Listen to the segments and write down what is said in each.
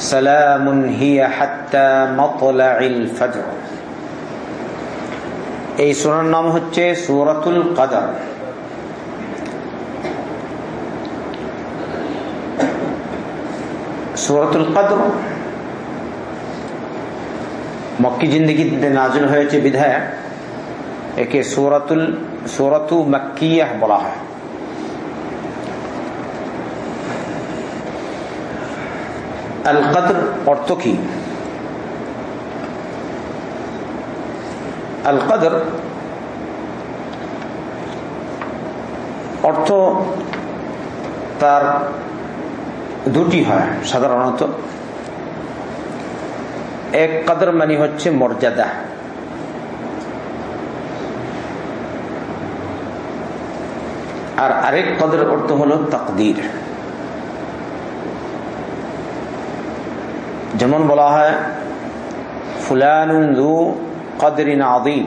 সালামুন হিয়া হাত্তা মতলাইল ফজর। এই সুরার নাম হচ্ছে সুরাতুল কাদার। সুরাতুল কাদর মক্কি জিন্দগিতে নাজুল হয়েছে বিধায় একে সুরাতুল, সুরাতু মক্কিয়াহ বলা হয়। আল কদর অর্থ কি? আল কদর অর্থ তার দুটি হয় সাধারণত। এক কদর মানে হচ্ছে মর্যাদা। আর আরেক কদর অর্থ হলো তকদির। যেমন বলা হয় ফুলান কদরিন আদিম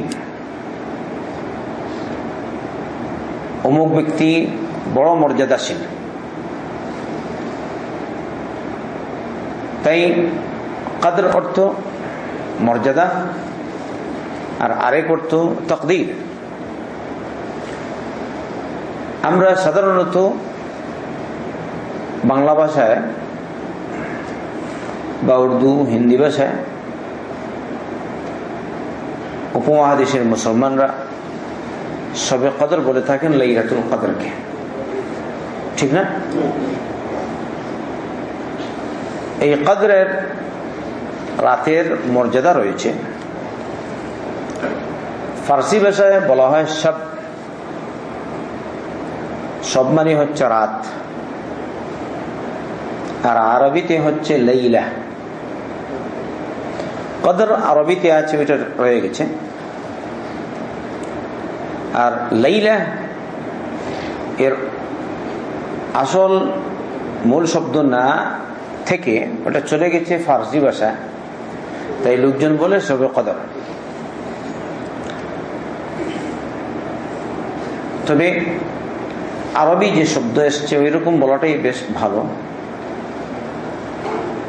অমুক ব্যক্তি বড় মর্যাদাশীল। তাই কাদের অর্থ মর্যাদা, আর আরেক অর্থ তকদির। আমরা সাধারণত বাংলা ভাষায় বা উর্দু, হিন্দি ভাষায়। উপমহাদেশের মুসলমানরা সবে কদর বলে থাকেন লাইলাতুল কদরকে। ঠিক না? এই কদরের রাতের মর্যাদা রয়েছে। ফার্সি ভাষায় বলা হয় সব। সব মানে হচ্ছে রাত। আর আরবিতে হচ্ছে লাইলা। কদর আরবিতে আছে, ওইটা রয়ে গেছে। আর লাইলা, এর আসল মূল শব্দ না থেকে ওটা চলে গেছে ফার্সি ভাষা। তাই লোকজন বলে সবে কদর। তবে আরবি যে শব্দ এসছে ওই রকম বলাটাই বেশ ভালো।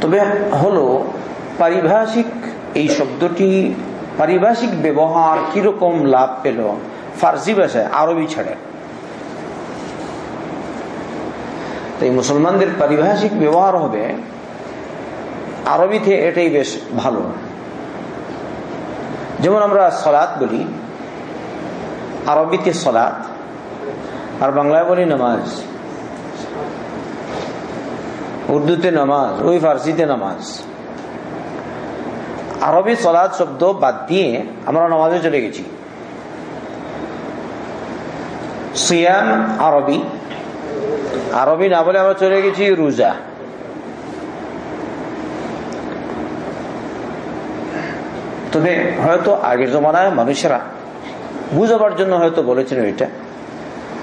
তবে হলো পারিভাষিক এই শব্দটি পারিভাষিক ব্যবহার কীরকম লাভ পেল? ফার্সি ভাষায় আরবি ছাড়ে। তাই মুসলমানদের পারিভাষিক ব্যবহার হবে আরবিতে এটাই বেশ ভালো। যেমন আমরা সলাৎ বলি, আরবিতে সলাৎ, আর বাংলায় বলি নামাজ। উর্দুতে নামাজ, ওই ফার্সিতে নামাজ। আরবি সলাদ শব্দ বাদ দিয়ে আমরা নামাজে চলে গেছি। সিয়াম আরবি। আরবি না বলে আমরা চলে গেছি রোজা। তবে হয়তো আগের জমানায় মানুষেরা বুঝাবার জন্য হয়তো বলেছেন ওইটা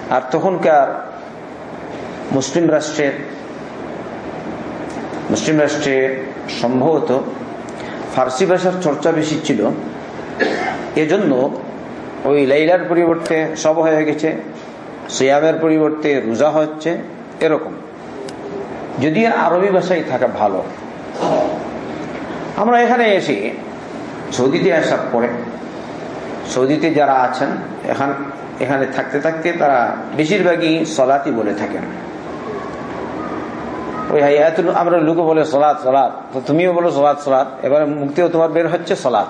আর তখনকার মুসলিম রাষ্ট্রের মুসলিম রাষ্ট্রে সম্ভবত ফার্সি ভাষার চর্চা বেশি ছিল। এজন্য ওই লাইলার পরিবর্তে সব হয়ে গেছে, সিয়ামের পরিবর্তে রোজা হচ্ছে, এরকম। যদি আরবি ভাষায় থাকা ভালো। আমরা এখানে এসে সৌদিতে আসার পরে, সৌদিতে যারা আছেন, এখান এখানে থাকতে থাকতে তারা বেশিরভাগই সলাতি বলে থাকেন। ওই হাইয়াতুল আমরা লোকে বলে সলাদ সলাৎ তো তুমিও বলো সলাদ সলাৎ এবারে মুক্তিও তোমার বের হচ্ছে সলাৎ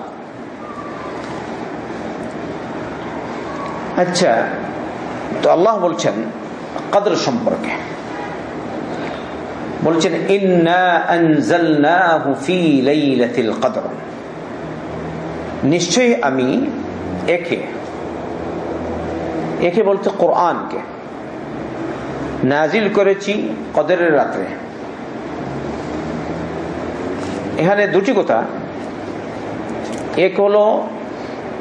আচ্ছা তো আল্লাহ বলছেন কদর সম্পর্কে। বলছেন নিশ্চয়ই আমি একে একে বলতে কোরআনকে নাজিল করেছি কদরের রাত্রে এখানে দুটি কথা। এক হলো,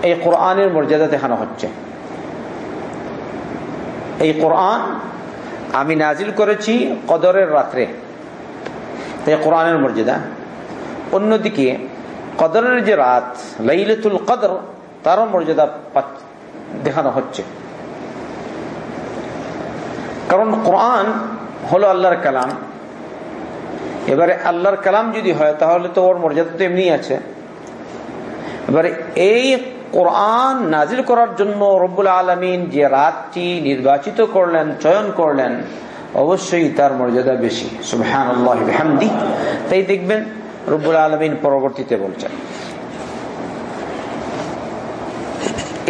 এই কোরআনের মর্যাদা দেখানো হচ্ছে। এই কোরআন আমি নাজিল করেছি কদরের রাত্রে। এই কোরআনের মর্যাদা। অন্যদিকে, কদরের যে রাত, লাইলাতুল কদর, তারও মর্যাদা দেখানো হচ্ছে। কারণ কোরআন হলো আল্লাহর কালাম। এবারে আল্লাহর কালাম যদি হয়, তাহলে তো ওর মর্যাদা তো এমনি আছে। এবারে এই কোরআন নাজিল করার জন্য রব্বুল আলমিন যে রাতটি নির্বাচিত করলেন, চয়ন করলেন, অবশ্যই তার মর্যাদা বেশি। সুবহান তাই দেখবেন রব্বুল আলমিন পরবর্তীতে বলছেন।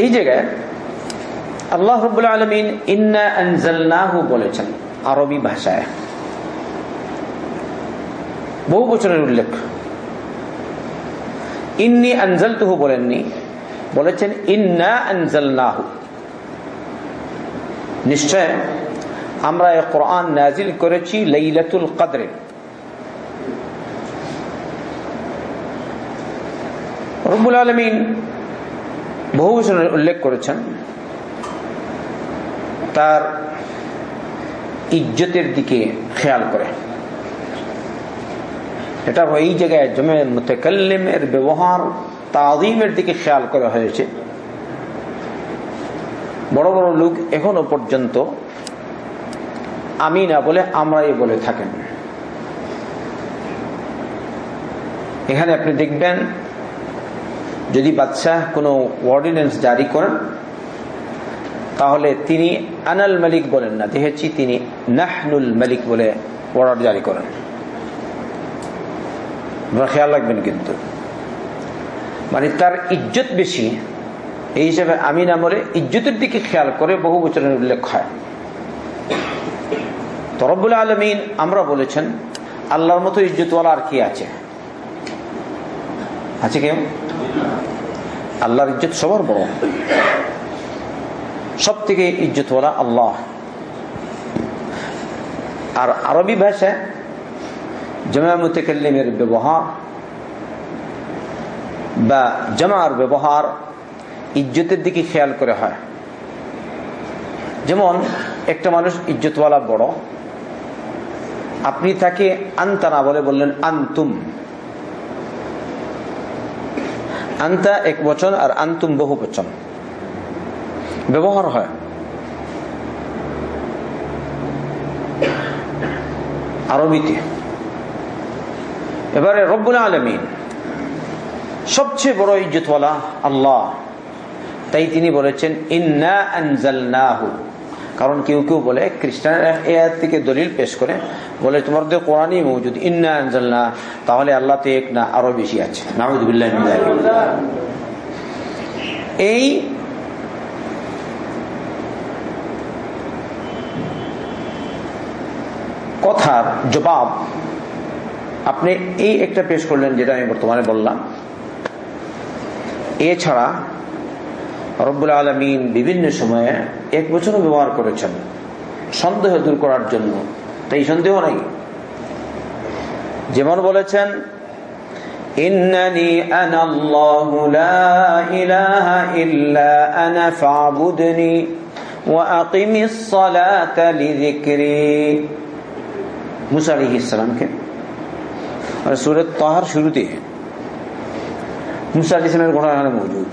এই জায়গায় আল্লাহ রব্বুল আলমিন ইন্না বলেছেন আরবি ভাষায়। বহু বছরের উল্লেখ। ইন্নি আনজালতুহু বলেননি। বলেছেন, ইন্না আনজালনাহু। নিশ্চয় আমরা কোরআন নাজিল করেছি লাইলাতুল কদরে। রব্বুল আলমিন বহু বছরের উল্লেখ করেছেন। তার ইজ্জতের দিকে খেয়াল করে। এটা এই জায়গায় জমে মুতাকাল্লিমের ব্যবহার তাজিমের দিকে খেয়াল করা হয়েছে। বড় বড় লোক এখনও পর্যন্ত আমি না বলে আমরাই বলে থাকেন। এখানে আপনি দেখবেন, যদি বাচ্চা কোনো অর্ডিন্যান্স জারি করেন, তাহলে তিনি আনাল মালিক বলেন না, দেখেছি তিনি নাহনুল মালিক বলে অর্ডার জারি করেন। খেয়াল রাখবেন কিন্তু। মানে তার ইজ্জত বেশি, এই হিসাবে আমি না বলে ইজ্জতের দিকে খেয়াল করে বহু বছরের উল্লেখ হয়। তরবুল আলমিন আমরা বলেছেন, আল্লাহর মতো ইজ্জতওয়ালা আর কি আছে? আছে কেউ? আল্লাহর ইজ্জত সবার বড়। সব থেকে ইজ্জতওয়ালা আল্লাহ। আর আরবি ভাষায় জমা মুতাকাল্লিমের ব্যবহার বা জামার ব্যবহার ইজ্জতের দিকে খেয়াল করে হয় যেমন একটা মানুষ ইজ্জতওয়ালা বড় আপনি তাকে আন্তানা বলে বললেন আন্তুম আন্তা এক বচন আর আন্তুম বহু বচন ব্যবহার হয় আরবিতে এবারে রব্বুল আলমিন, সবচেয়ে বড় ইজ্জতওয়ালা আল্লাহ। তাই তিনি বলেছেন, ইন্না কারণ কেউ কেউ বলে খ্রিস্টান থেকে দলিল পেশ করে। বলে, তোমার ইন্না তাহলে আল্লাহ তো এক না, আরও বেশি আছে। এই কথার জবাব আপনি এই একটা পেশ করলেন যেটা আমি বর্তমানে বললাম এছাড়া রব্বুল আলমিন বিভিন্ন সময়ে এক বছরও ব্যবহার করেছেন সন্দেহ দূর করার জন্য তাই সন্দেহ নাই যেমন বলেছেন إنني أنا الله لا إله إلا أنا فاعبدني وأقم الصلاة لذكري মুসা আলী ইসলামকে সুরত তাহার শুরুতে মুসা আলী ইসলামের ঘটনা এখানে মজুদ।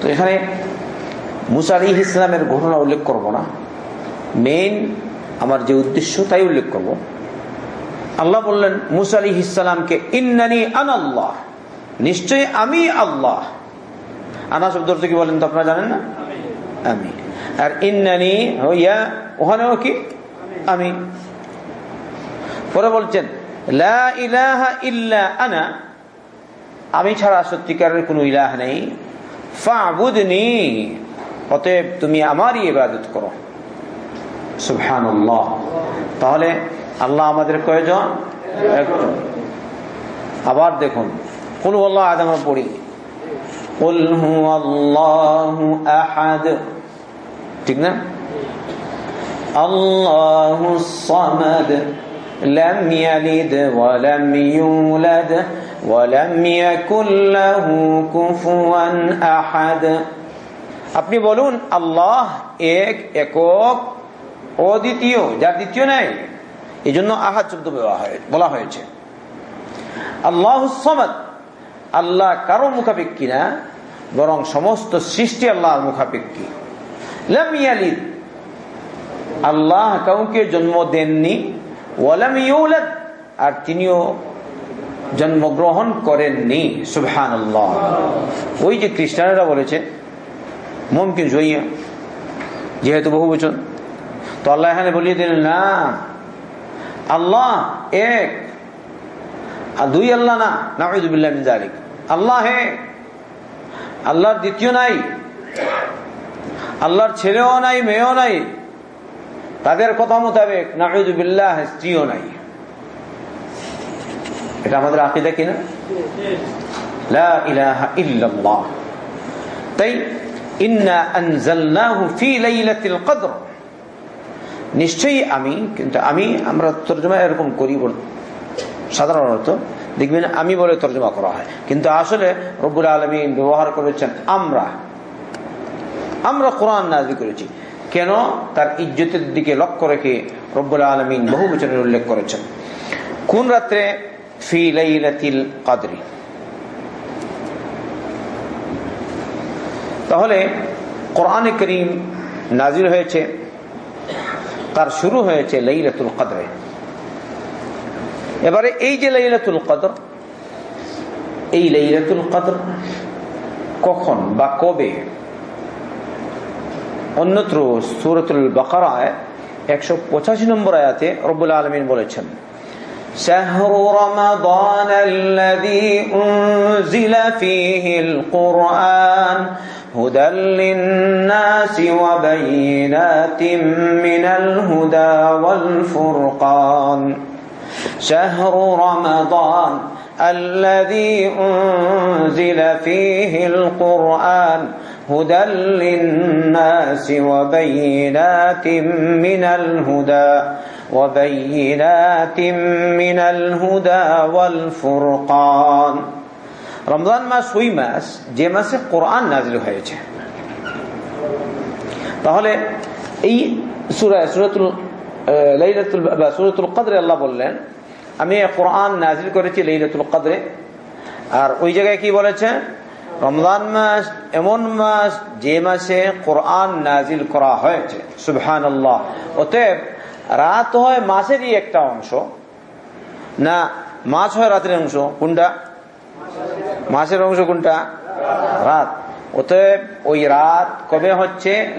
তো এখানে মুসা আলী ইসলামের ঘটনা উল্লেখ করব না। মেইন আমার যে উদ্দেশ্য তাই উল্লেখ করব। আল্লাহ বললেন মুসা আলী ইসলামকে ইন্নানি আন আল্লাহ। নিশ্চয়ই আমি আল্লাহ। আনা শব্দ কি বলেন তো আপনারা জানেন না? আমি আর ইন্নানি হইয়া ওখানেও কি? আমি ওরা বলছেন আমি ছাড়া সত্যিকারের কোনো ইলাহ নেই। অতএব তুমি আমারই ইবাদত করো। সুবহান তাহলে আল্লাহ আমাদের কয়জন? একজন। আবার দেখুন কোন আল্লাহ আদম পড়ি। হু ঠিক না? আল্লাহ لم يلد ولم يولد ولم يكن له كفوا أحد আপনি বলুন আল্লাহ এক একক অদ্বিতীয় যার দ্বিতীয় নাই এই জন্য আহাদ শব্দ বলা হয়েছে আল্লাহ সমাদ আল্লাহ কারো মুখাপেক্ষী না বরং সমস্ত সৃষ্টি আল্লাহর মুখাপেক্ষী লামিয়ালিদ আল্লাহ কাউকে জন্ম দেননি আর তিনিও জন্মগ্রহণ করেননি সুবহান ওই যে খ্রিস্টানেরা বলেছে, মুমকিন জইয়া, যেহেতু বহু বচন। তো আল্লাহ এখানে বলিয়ে দিলেন, না, আল্লাহ এক, আর দুই আল্লাহ না নাহিদুবিল্লাহ জালিক আল্লাহ হে আল্লাহর দ্বিতীয় নাই, আল্লাহর ছেলেও নাই, মেয়েও নাই তাদের কথা মোতাবেক নাহিদুবিল্লাহ স্ত্রীও নাই। এটা আমাদের আকিদা কিনা তাই নিশ্চয়ই আমি, কিন্তু আমি, আমরা তর্জমা এরকম করি সাধারণত, দেখবেন আমি বলে তর্জমা করা হয়। কিন্তু আসলে রব্বুল আলমী ব্যবহার করেছেন আমরা। আমরা কোরআন নাজি করেছি। কেন তার ইজ্জতের দিকে লক্ষ্য রেখে রব্বুল আলমিন বহু বচনের উল্লেখ করেছেন। কোন রাত্রে? ফি কাদরি। তাহলে কোরআনে করিম নাজির হয়েছে, তার শুরু হয়েছে লাইলাতুল কদরে। এবারে এই যে লাইলাতুল কদর, এই লাইলাতুল কদর কখন বা কবে অন্যত্র সুরতুল বাকারায় একশো পঁচাশি নম্বর আয়াতে রব্বুল আলমিন বলেছেন شهر رمضان الذي أنزل فيه القرآن هدى للناس وبينات من الهدى والفرقان شهر رمضان الذي أنزل فيه القرآن هدى للناس وبينات من الهدى وبينات من الهدى والفرقان রমজান মাস ওই মাস যে মাসে কোরআন নাজিল হয়েছে তাহলে এই সুরায় সুরাতুল লাইলাতুল বা সুরাতুল কদরে আল্লাহ বললেন আমি কোরআন নাজিল করেছি লাইলাতুল কদরে আর ওই জায়গায় কি বলেছে রমজান মাস এমন মাস যে মাসে কোরআন নাজিল করা হয়েছে সুবহান অতএব রাত হয় মাসেরই একটা অংশ, না মাছ হয় রাতের অংশ? কোনটা? মাসের অংশ কোনটা? রাত। অতএব ওই রাত কবে হচ্ছে?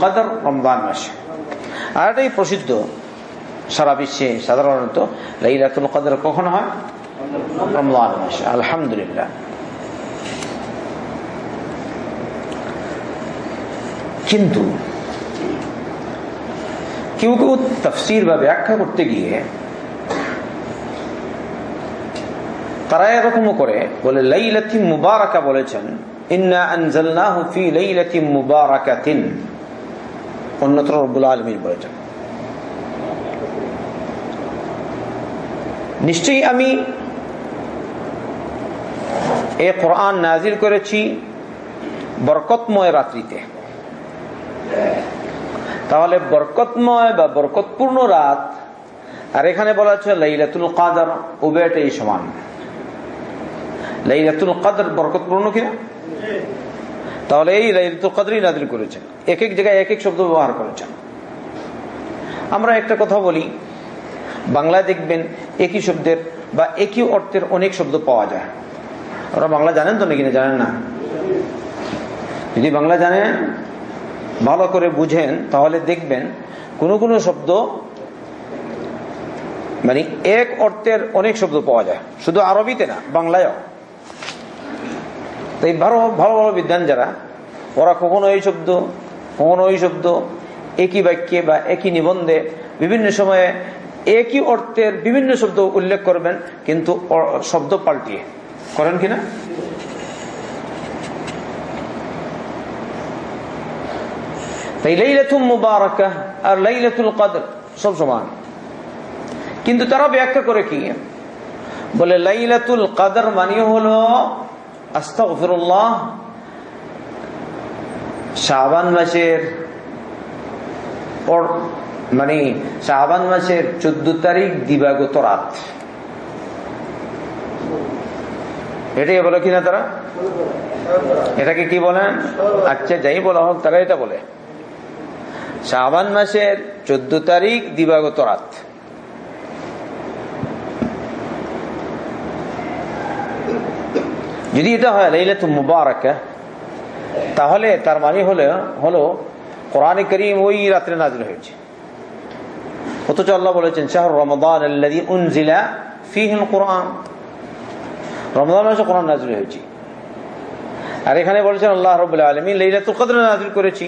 কদর, রমজান মাসে। আর এটাই প্রসিদ্ধ সারা বিশ্বে সাধারণত। লাইলাতুল কদর কখন হয়? রমজান মাসে। আলহামদুলিল্লাহ। কিন্তু কেউ কেউ তফসির বা ব্যাখ্যা করতে গিয়ে তারা এরকমও করে, বলে লাইলাতি মুবারাকা বলেছেন, ইন্না আনজালনাহু ফি লাইলাতি মুবারাকাতিন। অন্যত্র রব্বুল বলেছেন। নিশ্চয়ই আমি এ কোরআন নাজিল করেছি বরকতময় রাত্রিতে। তাহলে বরকতময় বা বরকতপূর্ণ রাত, আর এখানে বলা হচ্ছে লাইলাতুল কাদার, উভয়টাই সমান। লাইলাতুল কাদর বরকতপূর্ণ কিনা? তাহলে এই লাইলাতুল কাদরই নাজিল করেছেন। এক এক জায়গায় এক এক শব্দ ব্যবহার করেছেন। আমরা একটা কথা বলি, বাংলায় দেখবেন একই শব্দের বা একই অর্থের অনেক শব্দ পাওয়া যায়। ওরা বাংলা জানেন তো নাকি না জানেন না? যদি বাংলা জানেন ভালো করে বুঝেন, তাহলে দেখবেন কোন কোন শব্দ মানে এক অর্থের অনেক শব্দ পাওয়া যায়। শুধু আরবিতে না, বাংলায়ও। তাই ভালো ভালো ভালো বিদ্যান যারা, ওরা কখনো এই শব্দ, কখনো ওই শব্দ, একই বাক্যে বা একই নিবন্ধে বিভিন্ন সময়ে একই অর্থের বিভিন্ন শব্দ উল্লেখ করবেন, কিন্তু শব্দ পাল্টিয়ে। করেন কিনা তাই লাইলাতুল মুবারাকা আর লাইলাতুল কদর, সব সমান। কিন্তু তারা ব্যাখ্যা করে কি? বলে লাইলাতুল কাদর মানে হলো, আস্তাগফিরুল্লাহ, শাবান মাসের মানে শাবান মাসের চোদ্দ তারিখ দিবাগত রাত। এটাই বলে কিনা তারা? এটাকে কি বলেন? আচ্ছা যাই বলা হোক, তারা এটা বলে। শাবান মাসের চোদ্দ তারিখ দিবাগত রাত। যদি এটা হয় লাইলাতুল মুবারাকা, তাহলে তার মানে হলো হলো কোরআন করিম ওই রাত্রে নাজিল হয়েছে। অথচ আল্লাহ বলেছেন, শাহর রমদান ফীহিল কোরআন। রমদান মাসে কোরআন নাজিল হয়েছে। আর এখানে বলেছেন, আল্লাহ রাব্বুল আলামিন লাইলাতুল কদর নাজিল করেছি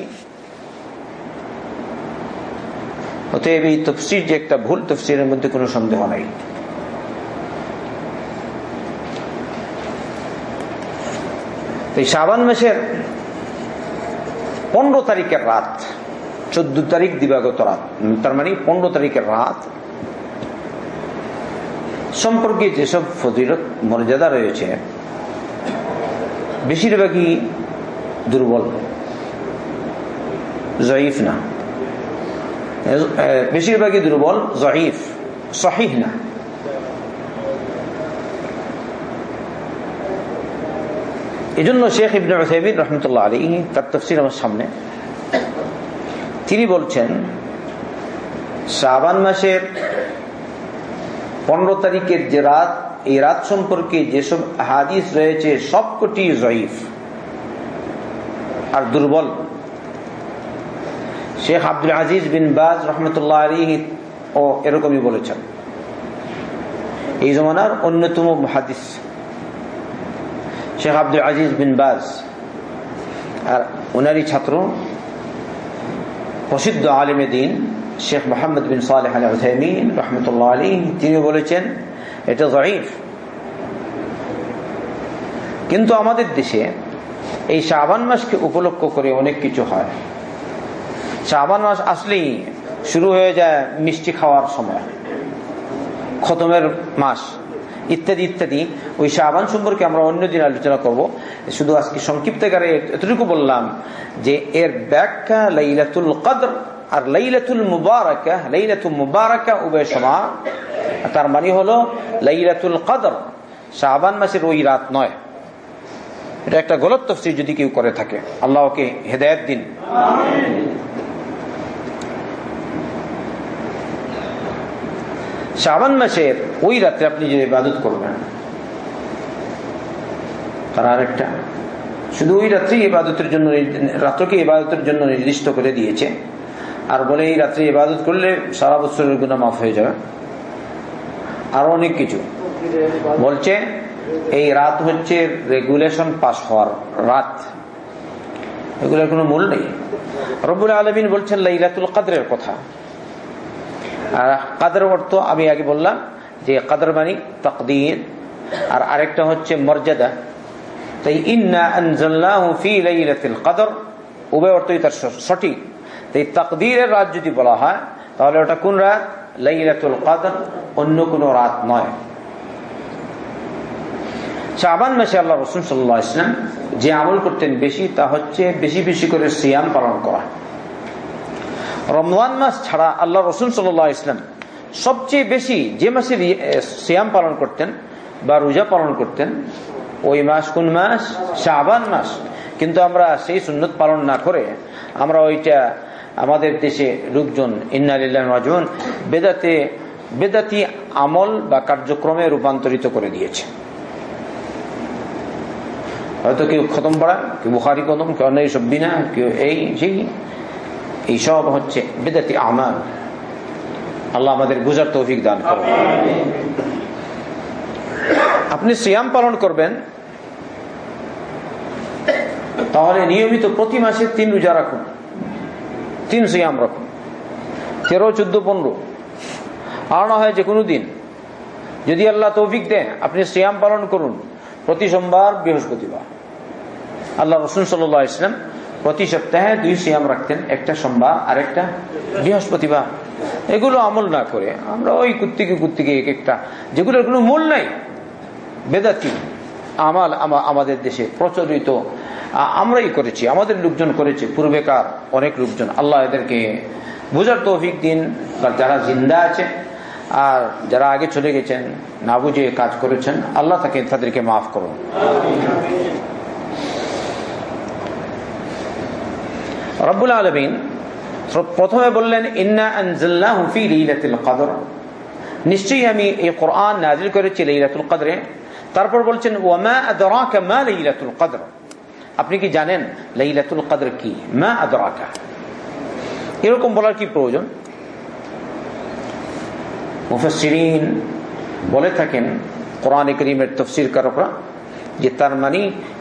অতএব এই তফসির যে একটা ভুল তফসিরের মধ্যে কোনো সন্দেহ নাই। এই শাবান মাসের পনেরো তারিখের রাত, চোদ্দ তারিখ দিবাগত রাত তার মানে পনেরো তারিখের রাত সম্পর্কে যেসব ফজিলত মর্যাদা রয়েছে, বেশিরভাগই দুর্বল, জয়ীফ না। বেশিরভাগই দুর্বল জহিফ সহিহ না। এই জন্য শেখ ইবনে রহমতুল্লাহ আলী তার তফসির আমার সামনে, তিনি বলছেন শ্রাবান মাসের পনেরো তারিখের যে রাত, এই রাত সম্পর্কে যেসব হাদিস রয়েছে, সবকটি জয়ীফ। আর দুর্বল। শেখ আব্দুল আজিজ বিন বাজ রহমতুল্লাহ আলী ও এরকমই বলেছেন। এই জমানার অন্যতম হাদিস শেখ আব্দুল আজিজ বিন বাজ। আর ওনারই ছাত্র, প্রসিদ্ধ আলিমে দিন শেখ মোহাম্মদ বিন সালেহ আলী হুসাইমিন রহমতুল্লাহ আলী তিনি বলেছেন, এটা জয়ীফ। কিন্তু আমাদের দেশে এই শাবান মাসকে উপলক্ষ করে অনেক কিছু হয়। শাবান মাস আসলেই শুরু হয়ে যায় মিষ্টি খাওয়ার সময়। খতমের মাস। ইত্যাদি ইত্যাদি। ওই শাহবান সম্পর্কে আমরা অন্যদিন আলোচনা করব। শুধু আজকে সংক্ষিপ্তকারে এতটুকু বললাম যে এর ব্যাখ্যা লাইলাতুল কদর আর লাইলাতুল মুবারকা। লাইলাতুল মুবারকা উভয় সমা তার মানে হলো লাইলাতুল কদর। শাহবান মাসের ওই রাত নয়। এটা একটা গলত তফসির যদি কেউ করে থাকে। আল্লাহকে হেদায়ত দিন। শাবান মাসের ওই রাত্রে আপনি যে ইবাদত করবেন, তার আরেকটা। শুধু ওই রাত্রি ইবাদতের জন্য রাত্রকে ইবাদতের জন্য নির্দিষ্ট করে দিয়েছে। আর বলে এই রাত্রে ইবাদত করলে সারা বছরের গুণা মাফ হয়ে যাবে। আরও অনেক কিছু। বলছে, এই রাত হচ্ছে রেগুলেশন পাস হওয়ার রাত। এগুলোর কোনো মূল নেই। রবুল আলমিন বলছেন, লাইলাতুল কাদরের কথা। আর কাদের অর্থ? আমি আগে বললাম যে কাদের মানি তকদির। আর আরেকটা হচ্ছে মর্যাদা। তাই ইন্না আনজাল্লাহু ফি লাইলাতুল কদর। উভয় অর্থই তার সঠিক। তাই তাকদীরের রাত যদি বলা হয়, তাহলে ওটা কোন রাত? লাইলাতুল কদর, অন্য কোন রাত নয়। শাবান মাসে আল্লাহ রসুল সাল্লাহ ইসলাম যে আমল করতেন বেশি, তা হচ্ছে বেশি বেশি করে সিয়াম পালন করা। রমজান মাস ছাড়া আল্লাহ রসুল সাল্লাহ ইসলাম সবচেয়ে বেশি যে মাসে সিয়াম পালন করতেন বা রোজা পালন করতেন, ওই মাস কোন মাস? শাহবান মাস। কিন্তু আমরা সেই সুন্নত পালন না করে আমরা ওইটা আমাদের দেশে লোকজন ইন্নালিল্লাহন বেদাতে, বেদাতি আমল বা কার্যক্রমে রূপান্তরিত করে দিয়েছে। হয়তো কেউ খতম পড়া, কেউ বুখারি কদম কেউ অন্য এইসব বিনা, কেউ এই সেই। এইসব হচ্ছে বেদাতি আমাল। আল্লাহ আমাদের বুঝার তৌফিক দান করুন। আপনি সিয়াম পালন করবেন, তাহলে নিয়মিত প্রতি মাসে তিন রোজা রাখুন। তিন সিয়াম রাখুন। তেরো, চোদ্দ, পনেরো। আর না হয় যে কোনো দিন। যদি আল্লাহ তৌফিক দেন, আপনি সিয়াম পালন করুন প্রতি সোমবার বৃহস্পতিবার। আল্লাহ রসুন সাল্লাহ ইসলাম প্রতি সপ্তাহে দুই সিয়াম রাখতেন, একটা সোমবার আর একটা বৃহস্পতিবার। এগুলো আমল না করে আমরা ওই কুত্তিকে কুত্তিকে এক একটা, যেগুলোর কোনো মূল নাই, বেদাতি, আমাল আমাদের দেশে প্রচলিত আমরাই করেছি, আমাদের লোকজন করেছে, পূর্বেকার অনেক লোকজন, আল্লাহ এদেরকে বুঝার তৌফিক দিন যারা জিন্দা আছে, আর যারা আগে চলে গেছেন, না বুঝে কাজ করেছেন, আল্লাহ তাকে তাদেরকে মাফ করুন। রব্বুল আলমিন প্রথমে বললেন, ইন্না আনজাল্লাহু ফি লাইলাতুল কদর। নিশ্চয়ই আমি এই কোরআন নাজিল করেছি লাইলাতুল কদরে। তারপর বলছেন, ওয়ামা আদরাকা মা লাইলাতুল কদর? আপনি কি জানেন লাইলাতুল কদর কি? মা আদরাকা। এরকম বলার কি প্রয়োজন? মুফাসসিরিন বলে থাকেন কোরআন করিমের তফসির কারকরা, যে তার মানে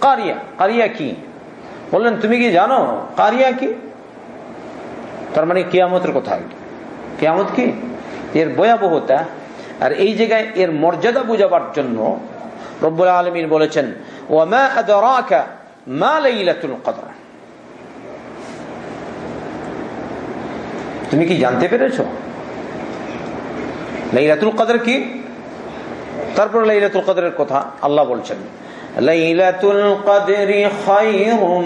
কারিয়া কারিয়া কি? বললেন, তুমি কি জানো কারিয়া কি? তার মানে কিয়ামতের কথা কিয়ামত কি? এর ভয়াবহতা আর এই জায়গায় এর মর্যাদা বুঝাবার জন্য রব্বুল আলমিন বলেছেন মা তুমি কি জানতে পেরেছ? লাইলাতুল কদর কি? তারপর লাইলাতুল কদরের কথা আল্লাহ বলছেন লাইলাতুল কদরি খায়রুম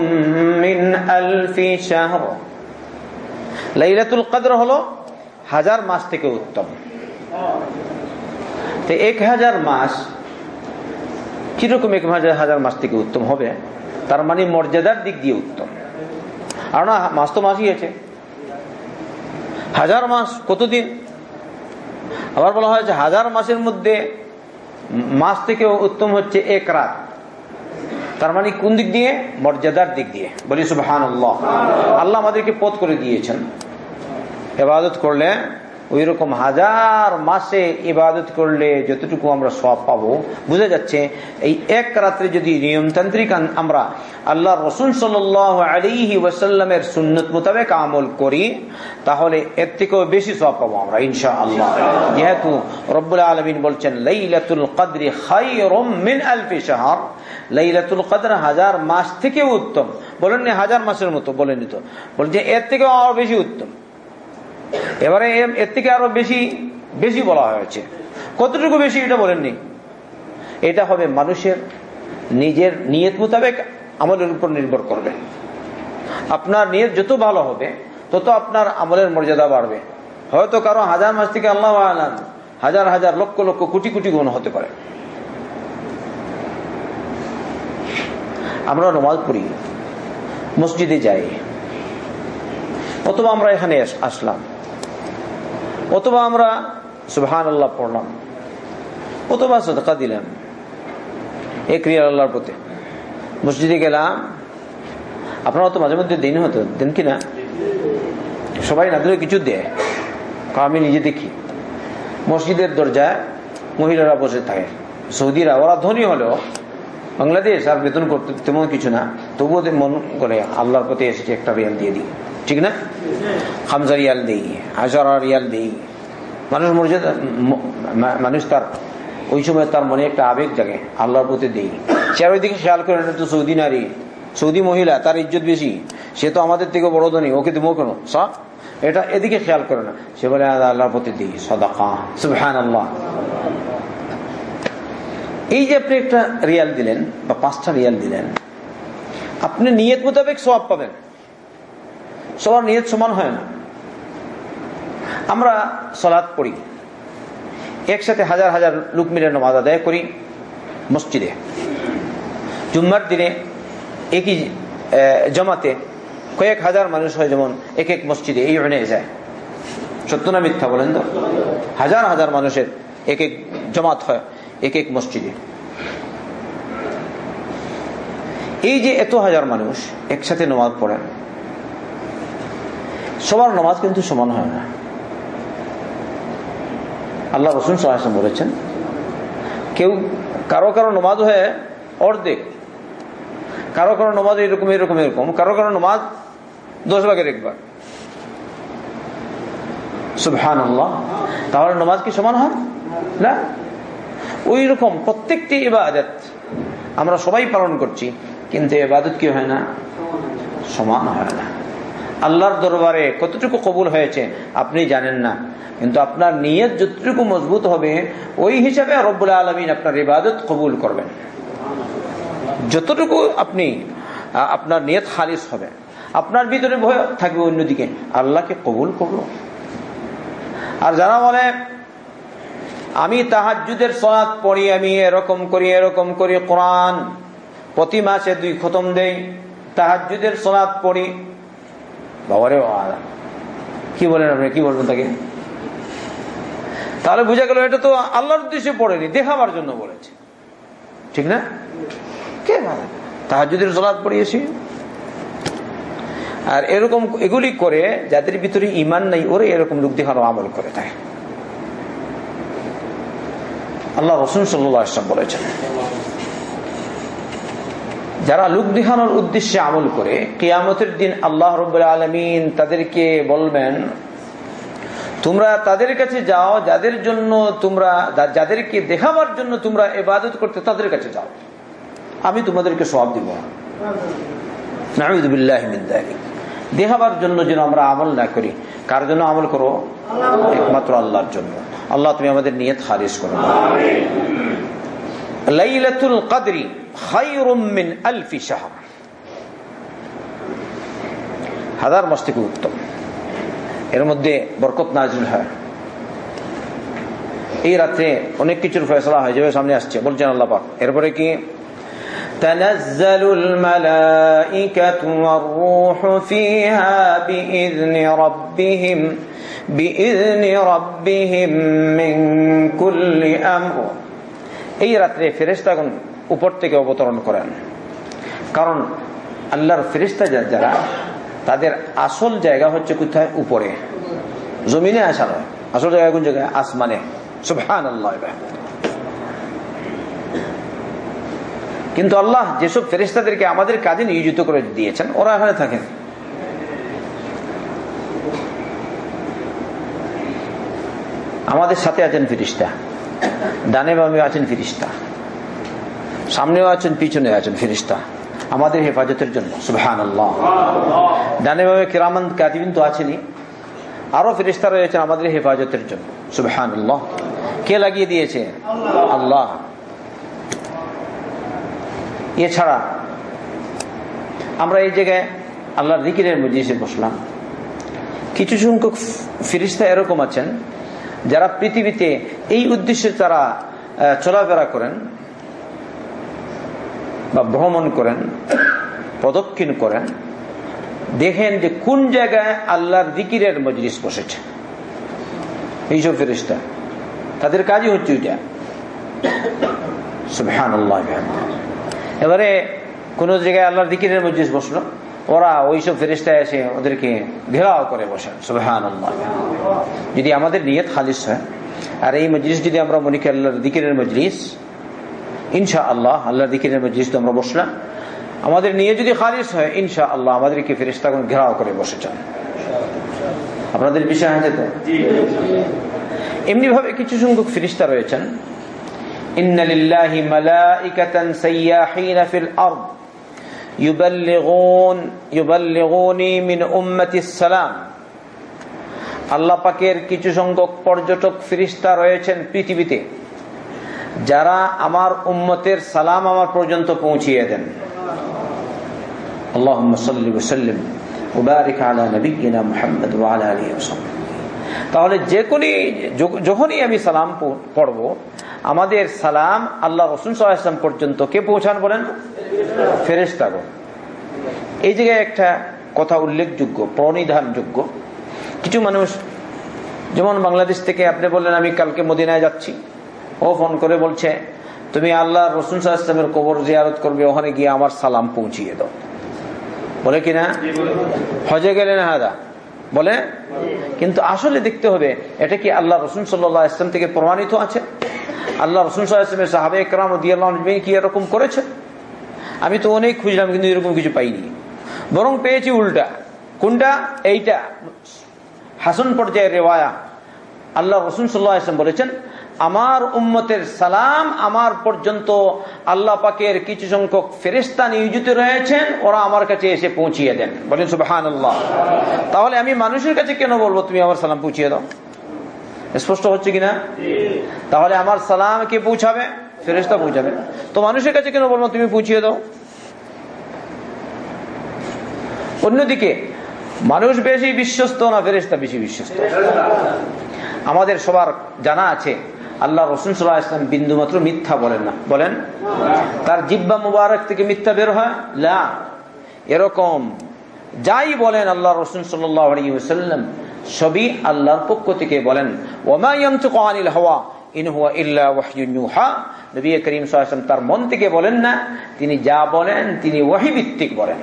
মিন আলফি শাহর। লাইলাতুল কদর হলো হাজার মাস থেকে উত্তম। তো এক হাজার মাস, কীরকম এক হাজার হাজার মাস থেকে উত্তম হবে? তার মানে মর্যাদার দিক দিয়ে উত্তম। আর না, মাস তো মাসই আছে। হাজার মাস কতদিন? আবার বলা হয়েছে হাজার মাসের মধ্যে মাস থেকে উত্তম হচ্ছে এক রাত। তার মানে কোন দিক দিয়ে? মর্যাদার দিক দিয়ে। বলি সুবাহ আল্লাহ আল্লাহ আমাদেরকে পথ করে দিয়েছেন। এবাদত করলে ওই রকম হাজার মাসে ইবাদত করলে যতটুকু আমরা সব পাবো, বুঝা যাচ্ছে এই এক রাত্রে যদি নিয়মতান্ত্রিক আমরা আল্লাহ রসুন সাল আলিহি ওয়াসাল্লামের সুন্নত মোতাবেক আমল করি, তাহলে এর থেকেও বেশি সব পাবো আমরা ইনশা আল্লাহ যেহেতু রব্বুল আলমিন বলছেন, লাইলাতুল কদরি খাইরুম মিন আলফি শাহর। লাইলাতুল কদর হাজার মাস থেকে উত্তম। বলেননি হাজার মাসের মতো বলেনি তো। বলছে, এর থেকেও আরও বেশি উত্তম। এবারে এর থেকে আরও বেশি বেশি বলা হয়েছে। কতটুকু বেশি এটা বলেননি? এটা হবে মানুষের নিজের নিয়ত মোতাবেক আমলের উপর নির্ভর করবে। আপনার নিয়ত যত ভালো হবে, তত আপনার আমলের মর্যাদা বাড়বে। হয়তো কারও হাজার মাস থেকে আল্লাহ আলাম হাজার হাজার লক্ষ লক্ষ কোটি কোটি গুণ হতে পারে। আমরা নমাজ পড়ি, মসজিদে যাই, অথবা আমরা এখানে আসলাম। অথবা আমরা সুবহান আল্লাহ পড়লাম, অথবা সদকা দিলাম। এ ক্রিয়া আল্লাহর প্রতি মসজিদে গেলাম, আপনারা তো মাঝে মধ্যে দিন হতো, দেন কিনা সবাই না দিলে কিছু দেয় আমি নিজে দেখি। মসজিদের দরজায় মহিলারা বসে থাকে, সৌদিরা, ওরা ধনী হলেও বাংলাদেশ আর বেতন করতে তেমন কিছু না, তবুও মন করে আল্লাহর প্রতি এসেছে, একটা রিয়াল দিয়ে দিই। ঠিক না? খামসা রিয়াল দেই হাজার রিয়াল দেই মানুষ মর্যাদা মানুষ তার ওই সময় তার মনে একটা আবেগ জাগে, আল্লাহর প্রতি দেই। সে আর ওইদিকে খেয়াল করে তো সৌদি নারী, সৌদি মহিলা, তার ইজ্জত বেশি। সে তো আমাদের থেকে বড় ধনী, ওকে দেবো কেন সব এটা এদিকে খেয়াল করে না। সে বলে আল্লাহর প্রতি দিই, সদাকা সুবহান আল্লাহ এই যে আপনি একটা রিয়াল দিলেন, বা পাঁচটা রিয়াল দিলেন, আপনি নিয়ত মোতাবেক সব পাবেন। সবার নিয়ত সমান হয় না। আমরা সলাদ পড়ি। একসাথে হাজার হাজার লোক মিলে নমাজ আদায় করি মসজিদে। জুম্মার দিনে একই জমাতে কয়েক হাজার মানুষ হয়, যেমন এক এক মসজিদে এই অনে যায়। সত্য না মিথ্যা বলেন তো? হাজার হাজার মানুষের এক এক জমাত হয় এক এক মসজিদে। এই যে এত হাজার মানুষ একসাথে নমাজ পড়েন সবার নামাজ কিন্তু সমান হয় না। আল্লাহ রসুন সাহায্য বলেছেন, কেউ কারও কারও নমাজ হয়ে অর্ধেক, কারও কারও নমাজ এরকম এরকম এরকম, কারও কারও নমাজ দশ ভাগের একবার সুবহান আল্লাহ তাহলে নমাজ কি সমান হয়? না। ওই রকম প্রত্যেকটি ইবাদত আমরা সবাই পালন করছি, কিন্তু এবাদত কি হয় না? সমান হয় না। আল্লাহর দরবারে কতটুকু কবুল হয়েছে আপনি জানেন না। কিন্তু আপনার নিয়ত যতটুকু মজবুত হবে, ওই হিসাবে রব্বুল আলমিন আপনার ইবাদত কবুল করবেন। যতটুকু আপনি, আপনার নিয়ত খালিস হবে। আপনার ভিতরে ভয় থাকবে অন্যদিকে। আল্লাহকে কবুল করল আর যারা বলে, আমি তাহাজুদের সলাদ পড়ি, আমি এরকম করি এরকম করি, কোরআন প্রতি মাসে দুই খতম দেই তাহাজুদের সলাদ পড়ি। বাবারে বাবা। কি বলেন আপনি? কি বলবেন তাকে? তাহলে বুঝা গেল এটা তো আল্লাহর উদ্দেশ্যে পড়েনি, দেখাবার জন্য বলেছে। ঠিক না? কে মানে তাহাজুদের সলাদ পড়িয়েছি আর এরকম এগুলি করে যাদের ভিতরে ইমান নাই, ওরে এরকম লোক দেখানো আমল করে থাকে। আল্লাহ রসুন সাল্লাম বলেছেন। যারা লোক দেখানোর উদ্দেশ্যে আমল করে কিয়ামতের দিন আল্লাহ রব আলমিন তাদেরকে বলবেন তোমরা তাদের কাছে যাও যাদের জন্য তোমরা যাদেরকে দেখাবার জন্য তোমরা এবাদত করতে তাদের কাছে যাও। আমি তোমাদেরকে সব দিব দেখাবার জন্য যেন আমরা আমল না করি কার জন্য আমল করো? একমাত্র আল্লাহর জন্য। আল্লাহ তুমি আমাদের নিয়ত খারিজ করো। লাইলাতুল কদরি খায়রুম মিন আলফি শাহর হাজার মাস থেকে উত্তম এর মধ্যে বরকত নাজিল হয় এই রাত্রে অনেক কিছুর ফয়সলা হয় যেভাবে সামনে আসছে বলছেন আল্লাহ পাক এরপরে কি تنزل الملائكة والروح فيها بإذن ربهم بإذن ربهم من كل أمر এই রাত্রে ফেরেস্তাগণ উপর থেকে অবতরণ করেন। কারণ আল্লাহর ফেরিস্তা যারা, তাদের আসল জায়গা হচ্ছে কোথায়? উপরে। জমিনে আসা নয় আসল জায়গা কোন জায়গায়? আসমানে। আল্লাহ কিন্তু আল্লাহ যেসব ফেরিস্তাদেরকে আমাদের কাজে নিয়োজিত করে দিয়েছেন, ওরা এখানে থাকেন। আমাদের সাথে আছেন ফিরিস্তা ডানে বামে আছেন ফিরিস্তা। সামনেও আছেন, পিছনে আছেন ফিরিস্তা। আমাদের হেফাজতের জন্য সুবহান আল্লাহ ডানে বামে কিরামান, কাতিবিন তো আছেনই। আরও ফিরিস্তা রয়েছেন আমাদের হেফাজতের জন্য সুবহান আল্লাহ কে লাগিয়ে দিয়েছে? আল্লাহ। এছাড়া আমরা এই জায়গায় আল্লাহর দিকিরের মজলিসে বসলাম। কিছু সংখ্যক ফিরিস্তা এরকম আছেন, যারা পৃথিবীতে এই উদ্দেশ্যে তারা চলাফেরা করেন বা ভ্রমণ করেন, প্রদক্ষিণ করেন। দেখেন যে কোন জায়গায় আল্লাহর দিকিরের মজলিস বসেছে। এইসব ফেরিস্তা তাদের কাজই হচ্ছে ওইটা। এবারে কোন জায়গায় আল্লাহর দিকিরের মজলিস বসল, ওরা ওইসব ফেরিস্তায় এসে ওদেরকে ঘেরাও করে বসেন। সুবহান যদি আমাদের নিয়ত খালিস হয় আর এই মজলিস যদি আমরা মনে করি আল্লাহর দিকিরের মজলিস ইনশা আল্লাহ আল্লাহর দিকিরের মজলিস তো আমরা বসলাম। আমাদের নিয়ে যদি খারিজ হয় ইনশা আল্লাহ আমাদেরকে ফেরিস্তাগুন ঘেরাও করে বসে যান। আপনাদের বিষয় আছে তো? এমনি ভাবে কিছু সংখ্যক ফিরিস্তা রয়েছেন। ইন্নালিল্লাহি মালাইকাতান সাইয়াহিনা ফিল আরদ। ইউবাল্লিগুন ইউবাল্লিগুনি মিন উম্মাতিস সালাম। আল্লাপাকের কিছু সংখ্যক পর্যটক ফিরিস্তা রয়েছেন পৃথিবীতে। যারা আমার উম্মতের সালাম আমার পর্যন্ত পৌঁছিয়ে দেন। আল্লাহ তাহলে যেকোনি যখনই আমি সালাম পড়ব, আমাদের সালাম আল্লাহ রসুন সাল্লাম পর্যন্ত কে পৌঁছান বলেন? ফেরেস্তাগ এই জায়গায় একটা কথা উল্লেখযোগ্য, প্রণিধানযোগ্য। কিছু মানুষ যেমন বাংলাদেশ থেকে আপনি বললেন আমি কালকে মদিনায় যাচ্ছি। ও ফোন করে বলছে তুমি আল্লাহ রসুন সাল্লামের কবর জিয়ারত করবে ওখানে গিয়ে আমার সালাম পৌঁছিয়ে দাও। বলে কিনা হজে গেলেন হাদা। বলে কিন্তু আসলে দেখতে হবে এটা কি আল্লাহ রসুন সাল্লাহ ইসলাম থেকে প্রমাণিত আছে? আল্লাহ রসুন সাল্লাহামের সাহাবে একরাম কি এরকম করেছে? আমি তো অনেক খুঁজলাম কিন্তু এরকম কিছু পাইনি। বরং পেয়েছি উল্টা। কোনটা? এইটা। হাসন পর্যায়ের রেওয়ায়া। আল্লাহ রসুন সাল্লাহ ইসলাম বলেছেন, আমার উম্মতের সালাম আমার পর্যন্ত আল্লাহ পাকের কিছু সংখ্যক ফেরিস্তা নিয়োজিত রয়েছেন, ওরা আমার কাছে এসে পৌঁছিয়ে দেন। বলেন সুবাহান আল্লাহ তাহলে আমি মানুষের কাছে কেন বলব, তুমি আমার সালাম পৌঁছিয়ে দাও? স্পষ্ট হচ্ছে কিনা? তাহলে আমার সালাম কে পৌঁছাবে? ফেরেস্তা পৌঁছাবে। তো মানুষের কাছে কেন বলব, তুমি পৌঁছিয়ে দাও? অন্যদিকে মানুষ বেশি বিশ্বস্ত না ফেরেস্তা বেশি বিশ্বস্ত? আমাদের সবার জানা আছে, আল্লাহ রসুন সাল্লাহ ইসলাম বিন্দু মাত্র মিথ্যা বলেন না। বলেন, তার জিব্বা মুবারক থেকে মিথ্যা বের হয়? লা। এরকম যাই বলেন আল্লাহ রসুন সাল্লাম সবই আল্লাহর পক্ষ থেকে বলেন। ওমাইল হওয়া তার মন থেকে বলেন না, তিনি যা বলেন তিনি ওয়াহি ভিত্তিক বলেন।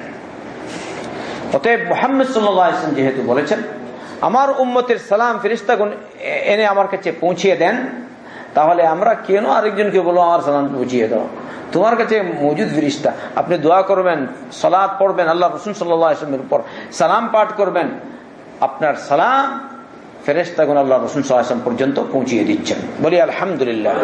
অতএব মোহাম্মদ সাল্লাম যেহেতু বলেছেন, আমার উম্মতের সালাম ফিরিস্তাগুন এনে আমার কাছে পৌঁছিয়ে দেন, তাহলে আমরা কেন আরেকজনকে বলব, আমার সালাম পৌঁছিয়ে দাও তোমার কাছে মজুদ ফিরিস্তা আপনি দোয়া করবেন সালাদ পড়বেন আল্লাহ রসুন ইসলামের উপর সালাম পাঠ করবেন, আপনার সালাম ফেরেস্তাগুন আল্লাহ রসুল সাল্লাম পর্যন্ত পৌঁছিয়ে দিচ্ছেন বলি আলহামদুলিল্লাহ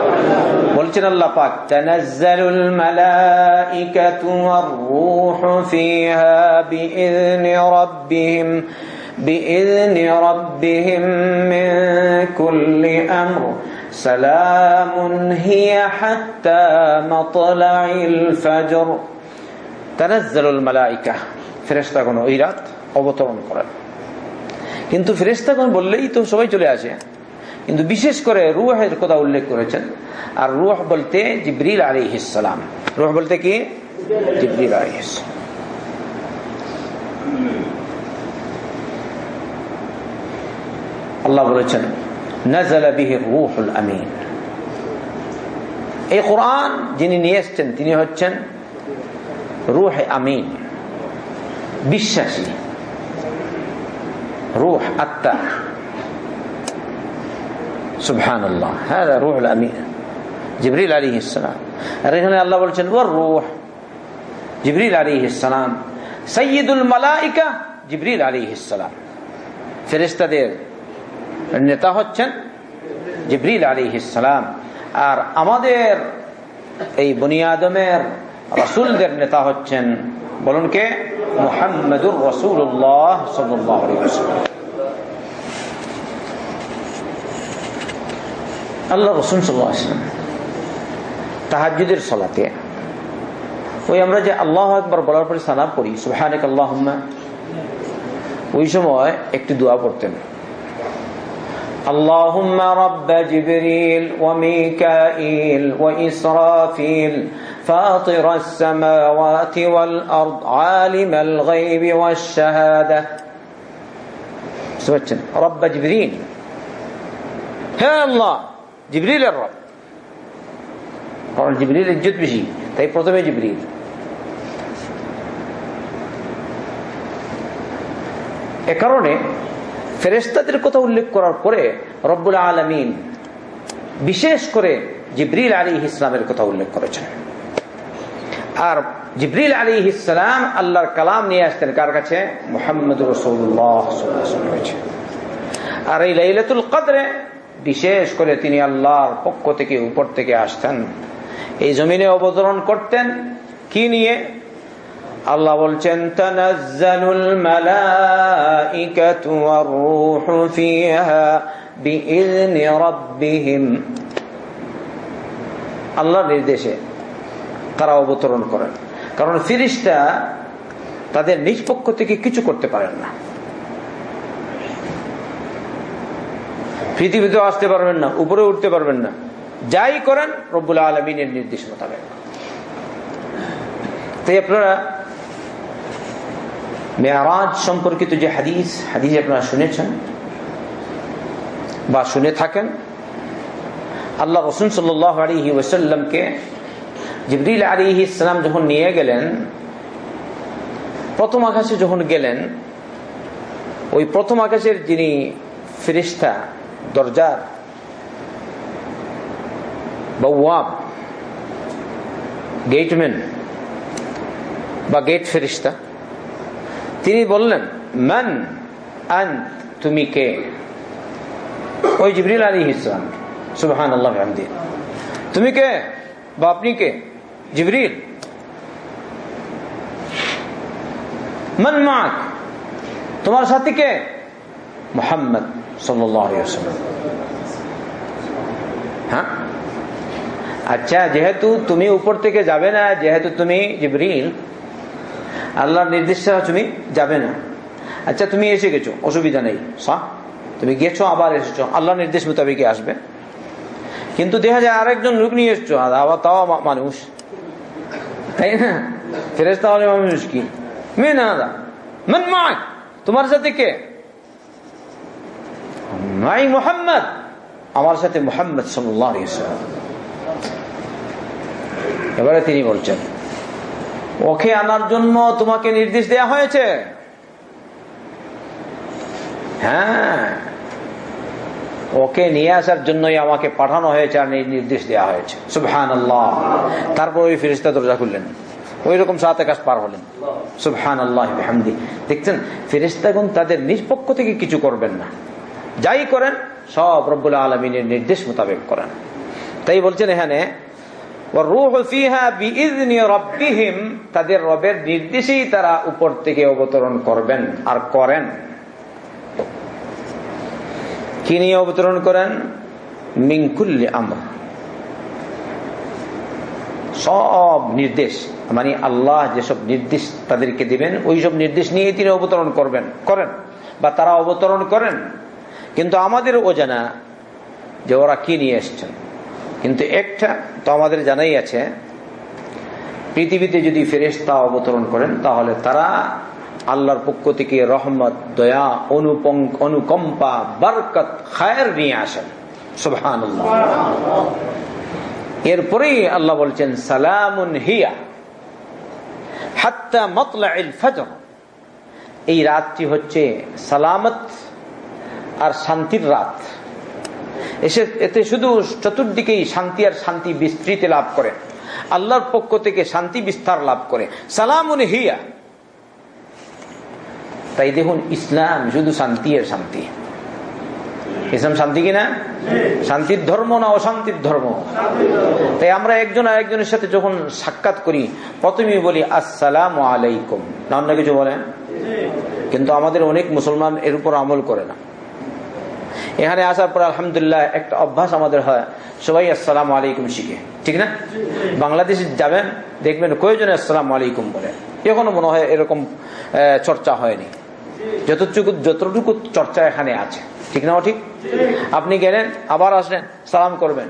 বলছেন আল্লাহ পাক তানাজ্জালুল মালাইকাতু ওয়ার রূহু ফিহা বিইذن রাব্বিহিম بإذن ربهم من كل أمر سلام هي حتى مطلع الفجر تنزل الملائكة فرشتاغنو إيرات أبطرون قرآن কিন্তু ফেরেস্তাগণ বললেই তো সবাই চলে আসে। কিন্তু বিশেষ করে রুহের কথা উল্লেখ করেছেন। আর রুহ বলতে জিব্রিল আলী ইসালাম রুহ বলতে কি? জিব্রিল আলী আল্লাহ বলেছেন রুহুল আমিন। এই কোরআন যিনি নিয়ে এসছেন, তিনি হচ্ছেন রুহ আমিন, বিশ্বাসী। রুহ আত্মা সুবহান আল্লাহ হ্যাঁ রুহ আমিন জিবরিল আলী ইসলাম আর এখানে আল্লাহ বলছেন ওর রুহ জিবরিল আলী ইসলাম সৈয়দুল মালাইকা জিবরিল আলী ইসলাম ফেরেস্তাদের নেতা হচ্ছেন জিবরিল আলী ইসালাম আর আমাদের এই বনিয়াদমের রসুলদের নেতা হচ্ছেন, বলুন কে? মুহাম্মদুর রসুল্লাহ আল্লাহ রসুল সাল্লাম তাহাজুদের সলাতে ওই আমরা যে আল্লাহ একবার বলার পরে সালাম করি সুহানিক আল্লাহ ওই সময় একটি দোয়া পড়তেন اللهم رب جبريل وميكائيل وإسرافيل فاطر السماوات والأرض عالم الغيب والشهادة رب جبريل ها الله جبريل الرب কারণ জিবরিল ইজ্জত বেশি তাই প্রথমে জিবরিল এ কারণে ফেরেস্তাদের কথা উল্লেখ করার পরে রব্বুল আলমিন বিশেষ করে জিব্রিল আলী ইসলামের কথা উল্লেখ করেছেন। আর জিব্রিল আলী ইসলাম আল্লাহর কালাম নিয়ে আসতেন কার কাছে? মোহাম্মদ রসুল্লাহ আর এই লাইলাতুল কদরে বিশেষ করে তিনি আল্লাহর পক্ষ থেকে, উপর থেকে আসতেন। এই জমিনে অবতরণ করতেন। কি নিয়ে? আল্লাহ বলছেন, তানাজ্জালুল মালাইকাতু ওয়ার রূহু ফিহা বিইذনি রাব্বিহিম। আল্লাহর নির্দেশে তারা অবতরণ করেন। কারণ ফিরিস্তা তাদের নিজ পক্ষ থেকে কিছু করতে পারেন না। পৃথিবীতেও আসতে পারবেন না, উপরে উঠতে পারবেন না। যাই করেন, রব্বুল আলমিনের নির্দেশ মোতাবেক। তাই আপনারা মেয়ারাজ সম্পর্কিত যে হাদিস হাদিস আপনারা শুনেছেন বা শুনে থাকেন, আল্লাহ রসুন সাল্লাহ আলী ওসাল্লামকে জিবরিল আলী ইসলাম যখন নিয়ে গেলেন, প্রথম আকাশে যখন গেলেন, ওই প্রথম আকাশের যিনি ফিরিস্তা দরজার বৌয়াব গেটম্যান বা গেট ফেরিস্তা তিনি বললেন, মান আন তুমি কে? ওই জিবরিল আলী ইসলাম সুবহান আল্লাহ তুমি কে? বা আপনি কে? জিবরিল। মান মাক? তোমার সাথে কে? মোহাম্মদ সাল্লাম হ্যাঁ? আচ্ছা যেহেতু তুমি উপর থেকে যাবে না, যেহেতু তুমি জিবরিল আল্লাহর নির্দেশ ছাড়া তুমি যাবে না। আচ্ছা তুমি এসে গেছো, অসুবিধা নেই। তুমি গেছো, আবার এসেছ। আল্লাহ নির্দেশ মোতাবেক আসবে। কিন্তু দেখা যায় আরেকজন লোক নিয়ে এসছো আবার তাও মানুষ। তাই না? ফেরেস তাহলে মানুষ কি? মেয়ে না মায়। তোমার সাথে কে? মোহাম্মদ। আমার সাথে মোহাম্মদ সাল্লাহ এবারে তিনি বলছেন ওকে আনার জন্য তোমাকে নির্দেশ দেয়া হয়েছে। হ্যাঁ। ওকে নিয়ে আসার জন্যই আমাকে পাঠানো হয়েছে আর নির্দেশ দেওয়া হয়েছে। সুবহান আল্লাহ তারপর ওই ফিরিস্তা দরজা খুললেন। ওই রকম সাত আকাশ পার হলেন। সুবহান আল্লাহ হামদি দেখছেন ফেরিস্তাগুন তাদের নিজ পক্ষ থেকে কিছু করবেন না। যাই করেন, সব রব্বুল আলমিনের নির্দেশ মোতাবেক করেন। তাই বলছেন এখানে তাদের রবের নির্দেশেই তারা উপর থেকে অবতরণ করবেন আর করেন। কি নিয়ে অবতরণ করেন? মিঙ্কুল্লি আমরা। সব নির্দেশ মানে আল্লাহ যেসব নির্দেশ তাদেরকে দিবেন ওই সব নির্দেশ নিয়ে তিনি অবতরণ করবেন, করেন বা তারা অবতরণ করেন। কিন্তু আমাদের জানা যে ওরা কি নিয়ে এসছেন? কিন্তু একটা তো আমাদের জানাই আছে, পৃথিবীতে যদি ফেরেস্তা অবতরণ করেন, তাহলে তারা আল্লাহর পক্ষ থেকে রহমত, দয়া অনুকম্পা, বরকত, খায়ের নিয়ে আসেন। সুবহান এরপরেই আল্লাহ বলছেন, সালামুন হিয়া হাত্তা এই রাতটি হচ্ছে সালামত আর শান্তির রাত। এসে এতে শুধু চতুর্দিকেই শান্তি আর শান্তি বিস্তৃতি লাভ করে। আল্লাহর পক্ষ থেকে শান্তি বিস্তার লাভ করে। সালামুন হিয়া। তাই দেখুন, ইসলাম শুধু শান্তি আর শান্তি। ইসলাম শান্তি কিনা শান্তির ধর্ম না অশান্তির ধর্ম? তাই আমরা একজন আরেকজনের সাথে যখন সাক্ষাৎ করি, প্রথমেই বলি, আসসালাম আলাইকুম। না, অন্য কিছু বলেন? কিন্তু আমাদের অনেক মুসলমান এর উপর আমল করে না। এখানে আসার পর আলহামদুলিল্লাহ একটা অভ্যাস আমাদের হয়। সবাই আসসালাম আলাইকুম শিখে। ঠিক না? বাংলাদেশে যাবেন, দেখবেন কয়েকজনে আসসালাম আলাইকুম বলে। এখনও মনে হয় এরকম চর্চা হয়নি। যতটুকু যতটুকু চর্চা এখানে আছে। ঠিক না ঠিক? আপনি গেলেন, আবার আসলেন, সালাম করবেন।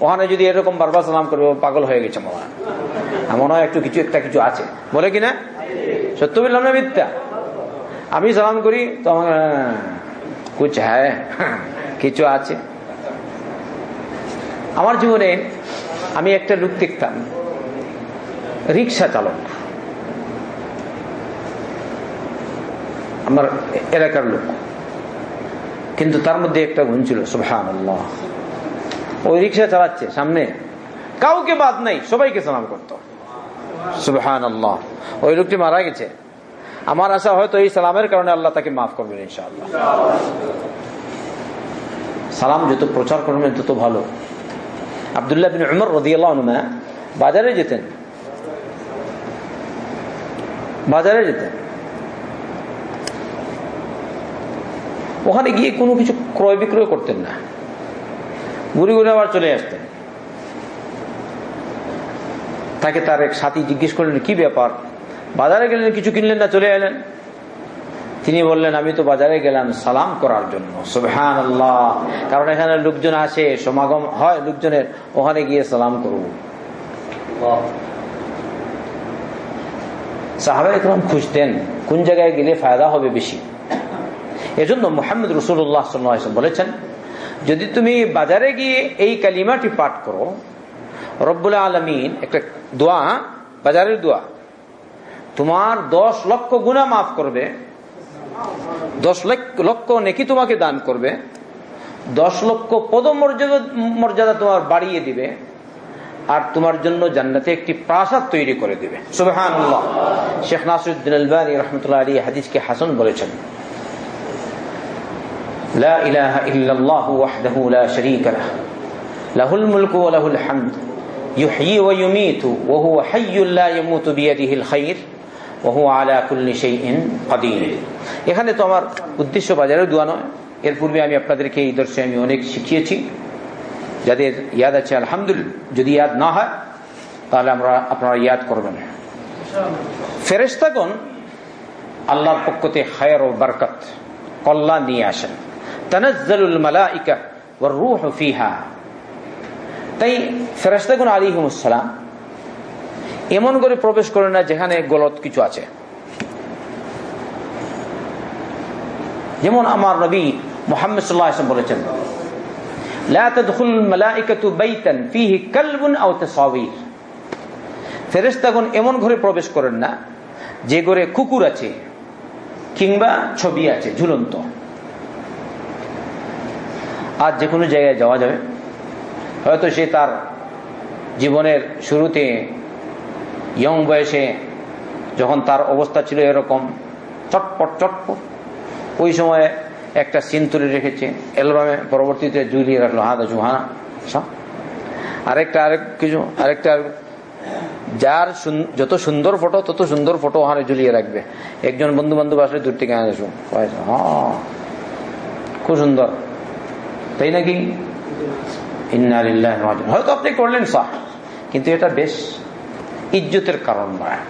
ওখানে যদি এরকম বারবার সালাম করবে, পাগল হয়ে গেছে মনে মনে হয় একটু কিছু, একটা কিছু আছে। বলে কিনা সত্য বললাম না মিথ্যা? আমি সালাম করি, তো আমার কুচ হ্যাঁ কিছু আছে আমার জীবনে আমি একটা লোক দেখতাম রিক্সা চালক আমার এলাকার লোক কিন্তু তার মধ্যে একটা গুণ ছিল সুহান ওই রিক্সা চালাচ্ছে সামনে কাউকে বাদ নাই সবাইকে সালাম করতো সুবহান ওই লোকটি মারা গেছে আমার আশা হয়তো এই সালামের কারণে আল্লাহ তাকে মাফ করবেন, ইনশাআল্লাহ। সালাম যত প্রচার করবেন, তত ভালো। আবদুল্লাহ বিন উমর বাজারে যেতেন। বাজারে যেতেন। ওখানে গিয়ে কোনো কিছু ক্রয় বিক্রয় করতেন না। ঘুরে ঘুরে আবার চলে আসতেন। তাকে তার এক সাথী জিজ্ঞেস করলেন, কি ব্যাপার? বাজারে গেলেন, কিছু কিনলেন না, চলে এলেন। তিনি বললেন, আমি তো বাজারে গেলাম সালাম করার জন্য। সুবহান আল্লাহ কারণ এখানে লোকজন আসে, সমাগম হয় লোকজনের, ওখানে গিয়ে সালাম করব। সাহাবা একরম খুঁজতেন, কোন জায়গায় গেলে ফায়দা হবে বেশি? এজন্য মোহাম্মদ রসুল্লাহ সাল্লাম বলেছেন, যদি তুমি বাজারে গিয়ে এই কালিমাটি পাঠ করো, রব্বুল আলমিন একটা দোয়া বাজারের দোয়া তোমার দশ লক্ষ গুণা মাফ করবে। দশ লক্ষ নেকি তোমাকে দান করবে। দশ লক্ষ পদমর্যাদা মর্যাদা তোমার বাড়িয়ে দিবে। আর তোমার জন্য জান্নাতে একটি প্রাসাদ তৈরি করে দিবে। সুবাহান শেখ নাসরুদ্দিন আলবানী রহমতুল্লাহ আলী হাদিসকে হাসন বলেছেন। لا إله إلا الله وحده لا شريك له له الملك وله الحمد يحيي ويميت وهو حي لا يموت بيده الخير ওহু আলা কুল্লি ইন আদিন এখানে তো আমার উদ্দেশ্য বাজারে দোয়া নয়। এর পূর্বে আমি আপনাদেরকে এই দর্শে আমি অনেক শিখিয়েছি। যাদের ইয়াদ আছে, আলহামদুলিল্লাহ, যদি ইয়াদ না হয়, তাহলে আমরা আপনারা ইয়াদ করবেন। ফেরেস্তাগণ আল্লাহর পক্ষতে হায়ার ও বারকত কল্লা নিয়ে আসেন। তনাজ্জালুল মালাইকা ওয়ার ফিহা। তাই ফেরেস্তাগণ আলাইহিমুস সালাম এমন করে প্রবেশ করে না যেখানে গলত কিছু আছে। যেমন আমার নবী মোহাম্মদ বলেছেন এমন ঘরে প্রবেশ করেন না যে ঘরে কুকুর আছে কিংবা ছবি আছে ঝুলন্ত। আর যে কোনো জায়গায় যাওয়া যাবে। হয়তো সে তার জীবনের শুরুতে ইয়ং বয়সে যখন তার অবস্থা ছিল এরকম, চটপট চটপট, ওই সময়ে একটা সিন তুলে রেখেছে, অ্যালবামে পরবর্তীতে ঝুলিয়ে রাখল হা দাজু হা আরেকটা, আরেক কিছু, আরেকটা যার যত সুন্দর ফটো, তত সুন্দর ফটো ওখানে ঝুলিয়ে রাখবে। একজন বন্ধু বান্ধব আসলে দূর থেকে আনে আসুন হ্যাঁ খুব সুন্দর। তাই নাকি? হয়তো আপনি করলেন সাহ কিন্তু এটা বেশ ইজ্জতের কারণ নয়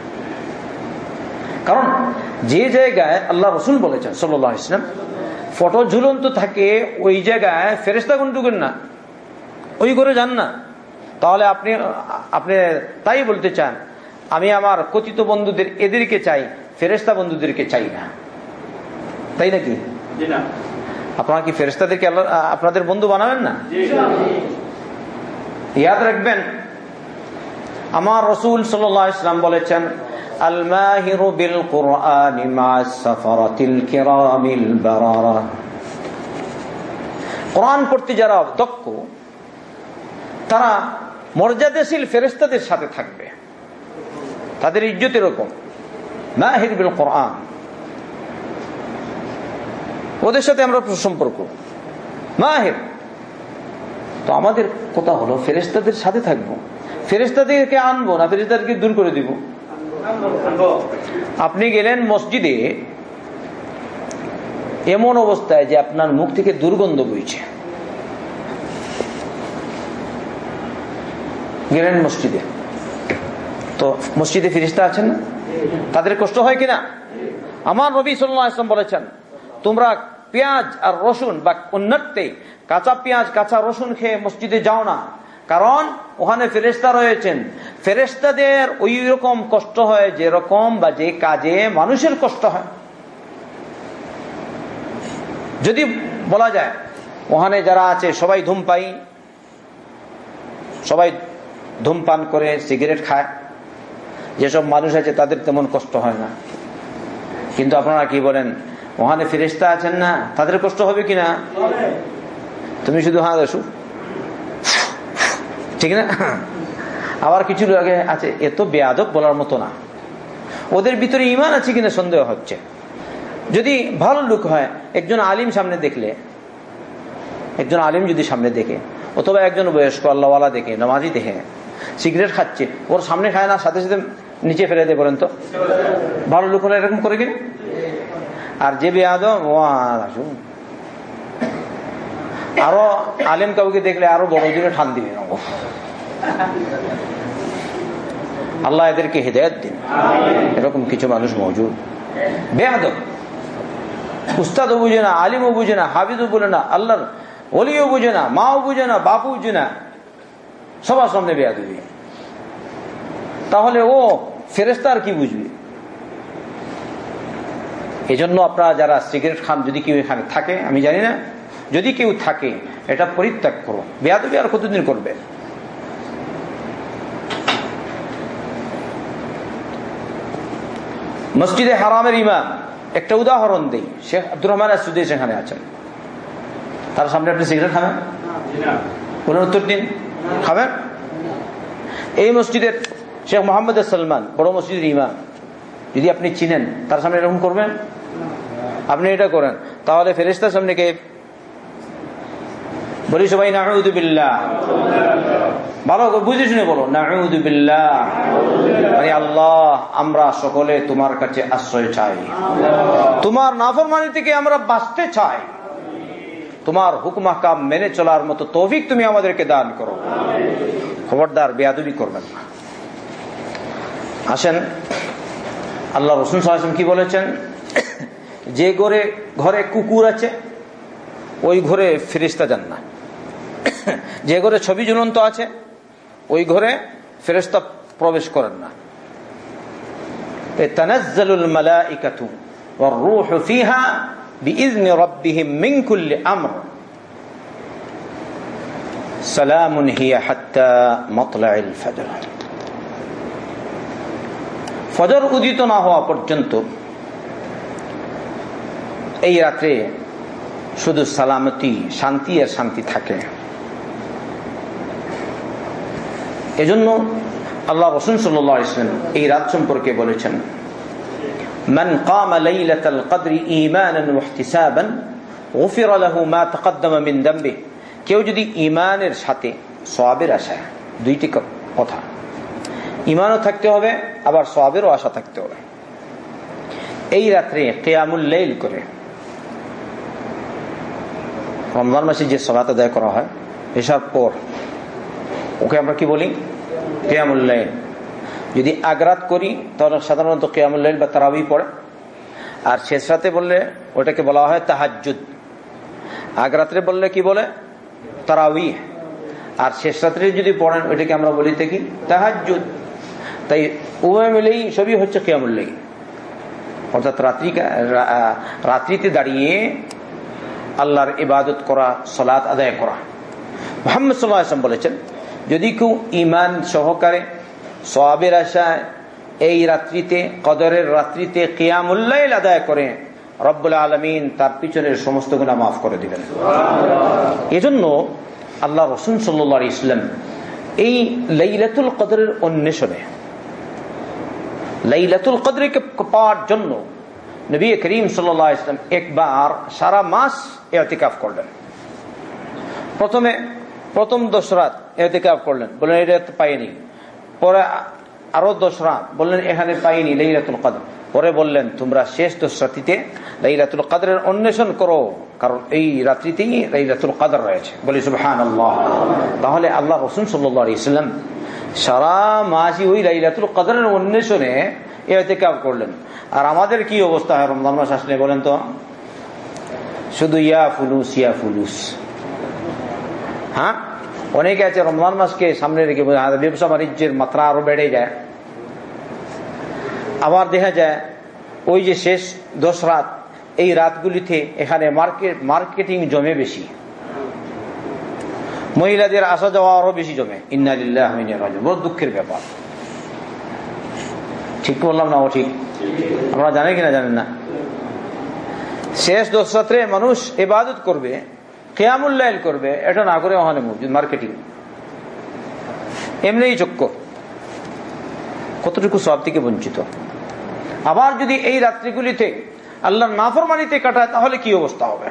কারণ যে জায়গায় আল্লাহ রসুল বলেছেন সাল্লাহ ইসলাম ফটো ঝুলন্ত থাকে ওই জায়গায় ফেরেস্তা গুণ ঢুকেন না ওই করে যান না। তাহলে আপনি আপনি তাই বলতে চান আমি আমার কথিত বন্ধুদের এদেরকে চাই ফেরেস্তা বন্ধুদেরকে চাই না। তাই নাকি? আপনারা কি ফেরেস্তাদেরকে আপনাদের বন্ধু বানাবেন না। ইয়াদ রাখবেন আমার রসুল সাল্লাহ ইসলাম বলেছেন, আলমাহিরু বিল কোরআন কোরআন পড়তে যারা অধ্যক্ষ, তারা মর্যাদাশীল ফেরেস্তাদের সাথে থাকবে। তাদের ইজ্জত এরকম মাহির বিল কোরআন ওদের সাথে আমরা সুসম্পর্ক। মাহির। তো আমাদের কথা হলো ফেরেস্তাদের সাথে থাকব। ফেরেস্তাদেরকে আনব না ফেরেস্তাদেরকে দূর করে দিব? আপনি গেলেন মসজিদে, এমন অবস্থায় যে আপনার মুখ থেকে দুর্গন্ধ বইছে। গেলেন মসজিদে। তো মসজিদে ফিরিস্তা আছেন না? তাদের কষ্ট হয় কিনা? আমার রবি সাল্লাহ আসলাম বলেছেন, তোমরা পেঁয়াজ আর রসুন বা অন্যত্বে কাঁচা পেঁয়াজ, কাঁচা রসুন খেয়ে মসজিদে যাও না। কারণ ওখানে ফেরেস্তা রয়েছেন। ফেরেস্তাদের ওই রকম কষ্ট হয় যেরকম বা যে কাজে মানুষের কষ্ট হয়। যদি বলা যায়, ওখানে যারা আছে সবাই ধূমপাই সবাই ধূমপান করে, সিগারেট খায়। যেসব মানুষ আছে তাদের তেমন কষ্ট হয় না। কিন্তু আপনারা কি বলেন, ওখানে ফেরিস্তা আছেন না, তাদের কষ্ট হবে কিনা? তুমি শুধু হ্যাঁ দশু ঠিক না? আবার কিছু আগে আছে এত বেয়াদক বলার মতো না। ওদের ভিতরে ইমান আছে কিনা সন্দেহ হচ্ছে। যদি ভালো লোক হয়, একজন আলিম সামনে দেখলে, একজন আলিম যদি সামনে দেখে, অথবা একজন বয়স্ক আল্লাহওয়ালা দেখে, নমাজি দেখে, সিগারেট খাচ্ছে, ওর সামনে খায় না, সাথে সাথে নিচে ফেলে দেয় বলেন তো? ভালো লোক হলে এরকম করে কিনা? আর যে বেয়াদম ও আসুন। আরও আলেম কাউকে দেখলে আরও বড় দিনে ঠান দিবে আল্লাহ এদেরকে হৃদয়ত দিন। এরকম কিছু মানুষ মজুদ। বেয়াদব উস্তাদও বুঝে না, আলিমও বুঝে না, হাফিজও বলে না, আল্লাহর অলিও বুঝে না, মাও বুঝে না বাপু বুঝে না। সবার সামনে বেয়া দিবি তাহলে ও ফেরেস্তার কি বুঝবে? এজন্য আপনারা যারা সিগারেট খান, যদি কেউ এখানে থাকে, আমি জানি না যদি কেউ থাকে, এটা পরিত্যাগ করো। বেয়াদবি আর কতদিন করবে? মসজিদে হারামের ইমাম, একটা উদাহরণ দেই। শেখ আব্দুর রহমান সেখানে আছেন। তার সামনে আপনি সিগারেট খাবেন? বলুন উত্তর দিন। খাবেন? এই মসজিদের শেখ মোহাম্মদ সালমান, বড় মসজিদের ইমাম। যদি আপনি চিনেন, তার সামনে এরকম করবেন? আপনি এটা করেন। তাহলে ফেরেস্তার সামনে কে বলি সবাই নাহুদুবিল্লাহ ভালো বুঝে শুনে বলো নাহুদুবিল্লাহ আরে আল্লাহ, আমরা সকলে তোমার কাছে আশ্রয় চাই। তোমার নাফরমানি থেকে আমরা বাঁচতে চাই। তোমার হুকুমাকাম মেনে চলার মতো তৌফিক তুমি আমাদেরকে দান করো। খবরদার, বেয়াদবি করবেন না। আসেন, আল্লাহ রসুন সাহায্য কি বলেছেন? যে ঘরে ঘরে কুকুর আছে, ওই ঘরে ফেরিস্তা যান না যে ঘরে ছবি ঝুলন্ত আছে ওই ঘরে ফেরিস্তা প্রবেশ করেন না تنزل الملائكة والروح فيها بإذن ربهم من كل أمر سلام هي حتى مطلع الفجر ফজর উদিত না হওয়া পর্যন্ত এই রাত্রে শুধু সালামতি শান্তি আর শান্তি থাকে এজন্য আল্লাহ রসুন সাল্লাহ ইসলাম এই রাত সম্পর্কে বলেছেন من قام ليلة القدر إيمانا واحتسابا غفر له ما تقدم من ذنبه কেউ যদি ইমানের সাথে সওয়াবের আশা দুইটি কথা ইমানও থাকতে হবে আবার সওয়াবেরও আশা থাকতে হবে এই রাত্রে কেয়ামুল লেইল করে রমজান মাসে যে সলাত আদায় করা হয় এসব পর ওকে আমরা কি বলি? কেয়ামুল্লাইল যদি আগ্রাত করি, তাহলে সাধারণত কেয়ামুল্লাইল বা তারাবি পড়ে। আর শেষ রাতে বললে, ওটাকে বলা হয় তাহাজুদ আগ্রাত্রে বললে কি বলে? তারাবি। আর শেষ রাত্রে যদি পড়েন ওইটাকে আমরা বলি থাকি তাহাজুদ তাই উভয় মিলেই সবই হচ্ছে কেয়ামুল্লাই অর্থাৎ রাত্রি রাত্রিতে দাঁড়িয়ে আল্লাহর ইবাদত করা সলাৎ আদায় করা। মোহাম্মদ সাল্লাহ আসলাম বলেছেন যদি কেউ ইমান সহকারে সবের আশায় এই রাত্রিতে, কদরের রাত্রিতে কেয়ামুল্লাইল আদায় করে, রব্বুল আলমিন তার পিছনের সমস্ত গুণা মাফ করে দিবেন। এজন্য আল্লাহ রসুন সাল্লা ইসলাম এই লাইলাতুল কদরের অন্বেষণে, লাইলাতুল কদরকে পাওয়ার জন্য নবী করিম সাল্লাহ ইসলাম একবার সারা মাস এতিকাফ করলেন। প্রথমে প্রথম দশ রাত এতেকাফ করলেন। বললেন, এটা পাইনি। পরে আরও দশ রাত বললেন, এখানে পাইনি লাইলাতুল কাদর। পরে বললেন, তোমরা শেষ দশ রাত্রিতে লাইলাতুল কাদরের অন্বেষণ করো, কারণ এই রাত্রিতেই লাইলাতুল কাদর রয়েছে। বলি সুবহান আল্লাহ তাহলে আল্লাহ রসুন সাল্লাহ ইসলাম সারা মাসি ওই লাইলাতুল কাদরের অন্বেষণে এতেকাফ করলেন। আর আমাদের কি অবস্থা হয় রমজান মাস আসলে বলেন তো? শুধু ইয়া ফুলুস ইয়া ফুলুস। হ্যাঁ? অনেকে আছে, রমজান মাসকে সামনে রেখে ব্যবসা বাণিজ্যের মাত্রা আরও বেড়ে যায়। আবার দেখা যায়, ওই যে শেষ দশ রাত, এই রাতগুলিতে এখানে মার্কেট মার্কেটিং জমে বেশি। মহিলাদের আসা যাওয়া আরও বেশি জমে। ইন্নালিল্লাহ দুঃখের ব্যাপার। ঠিক বললাম না, ও ঠিক? আপনারা জানেন কিনা জানেন না? শেষ দশ রাত্রে মানুষ এবাদত করবে কেয়ামুল্লাইল করবে, এটা না করে ওখানে মার্কেটিং এমনিই চক্ক কতটুকু সব থেকে বঞ্চিত? আবার যদি এই রাত্রিগুলিতে আল্লাহর নাফরমানিতে কাটায়, তাহলে কি অবস্থা হবে?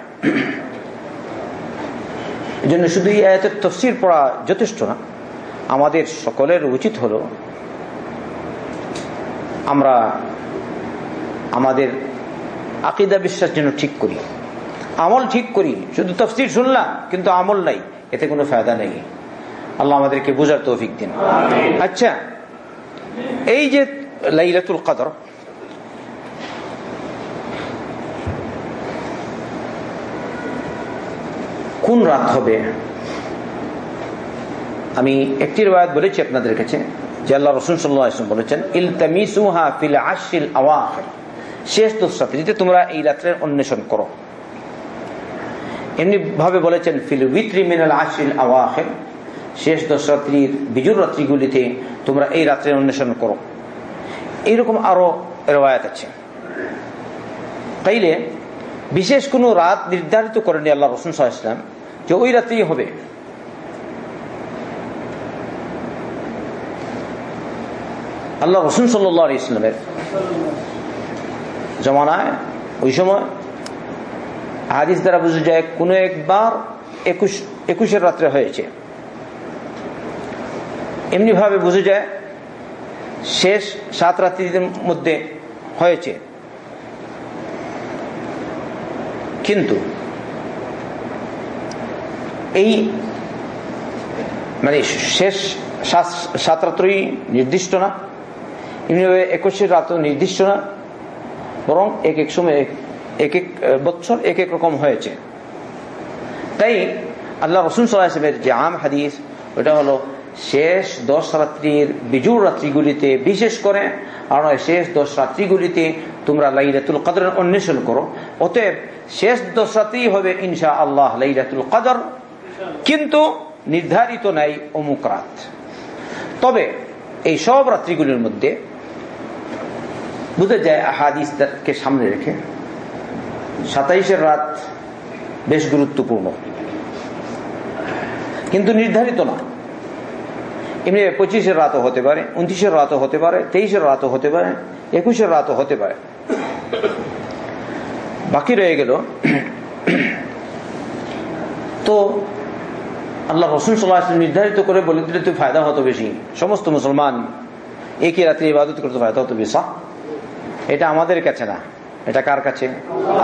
এই জন্য শুধু এই আয়াতের তফসির পড়া যথেষ্ট না। আমাদের সকলের উচিত হলো, আমরা আমাদের আকিদা বিশ্বাস যেন ঠিক করি। আমল ঠিক করি শুধু তফসির শুনলাম কিন্তু আমল নাই এতে কোনো ফায়দা নেই। আল্লাহ আমাদেরকে বুঝার তৌফিক দিন। আচ্ছা এই যে লাইলাতুল কাদর কোন রাত হবে? আমি একটি রেওয়ায়ত বলেছি আপনাদের কাছে যে আল্লাহ রসুল সাল্লাহ ইসলাম বলেছেন ইলতামিসুহা ফিল আশিল আওয়াখির। শেষ দোষরাতে যদি তোমরা এই রাত্রের অন্বেষণ করো। এমনি ভাবে বলেছেন, ফিল শেষ দশ রাত্রির বিজুর রাত্রিগুলিতে তোমরা এই রাত্রের অন্বেষণ করো। এইরকম আরও রেওয়ায়ত আছে। তাইলে বিশেষ কোনো রাত নির্ধারিত করেনি আল্লাহ রসুন সাহা যে ওই রাত্রেই হবে। আল্লাহ রসুন সাল্লাহ ইসলামের জমানায় ওই সময় হাদিস দ্বারা বুঝে যায়, কোনো একবার একুশ, একুশের রাত্রে হয়েছে। এমনি ভাবে বুঝে যায়, শেষ সাত রাত্রিদের মধ্যে হয়েছে। কিন্তু এই মানে শেষ সাত রাত্রই নির্দিষ্ট না, এমনিভাবে একুশের রাত নির্দিষ্ট না, বরং এক এক সময় এক এক বছর এক এক রকম হয়েছে। তাই আল্লাহ রসুন সাল্লাহামের যে আম হাদিস, ওটা হলো শেষ দশ রাত্রির বিজুর রাত্রিগুলিতে বিশেষ করে, আর শেষ দশ রাত্রিগুলিতে তোমরা লাইলাতুল কাদর অন্বেষণ করো। অতএব শেষ দশ রাত্রি হবে ইনশা আল্লাহ লাইলাতুল কাদর, কিন্তু নির্ধারিত নাই অমুক রাত। তবে এই সব রাত্রিগুলির মধ্যে বুঝে যায় হাদিসকে সামনে রেখে সাতাইশের রাত বেশ গুরুত্বপূর্ণ। কিন্তু নির্ধারিত না। এমনি পঁচিশের রাতও হতে পারে, উনত্রিশের রাতও হতে পারে, তেইশের রাতও হতে পারে, একুশের রাতও হতে পারে। বাকি রয়ে গেল। তো আল্লাহ রসুন সাল্লাহ নির্ধারিত করে বলে দিলে তো ফায়দা হতো বেশি। সমস্ত মুসলমান একই রাত্রে ইবাদত করতে, ফায়দা হতো বেশা। এটা আমাদের কাছে না। এটা কার কাছে?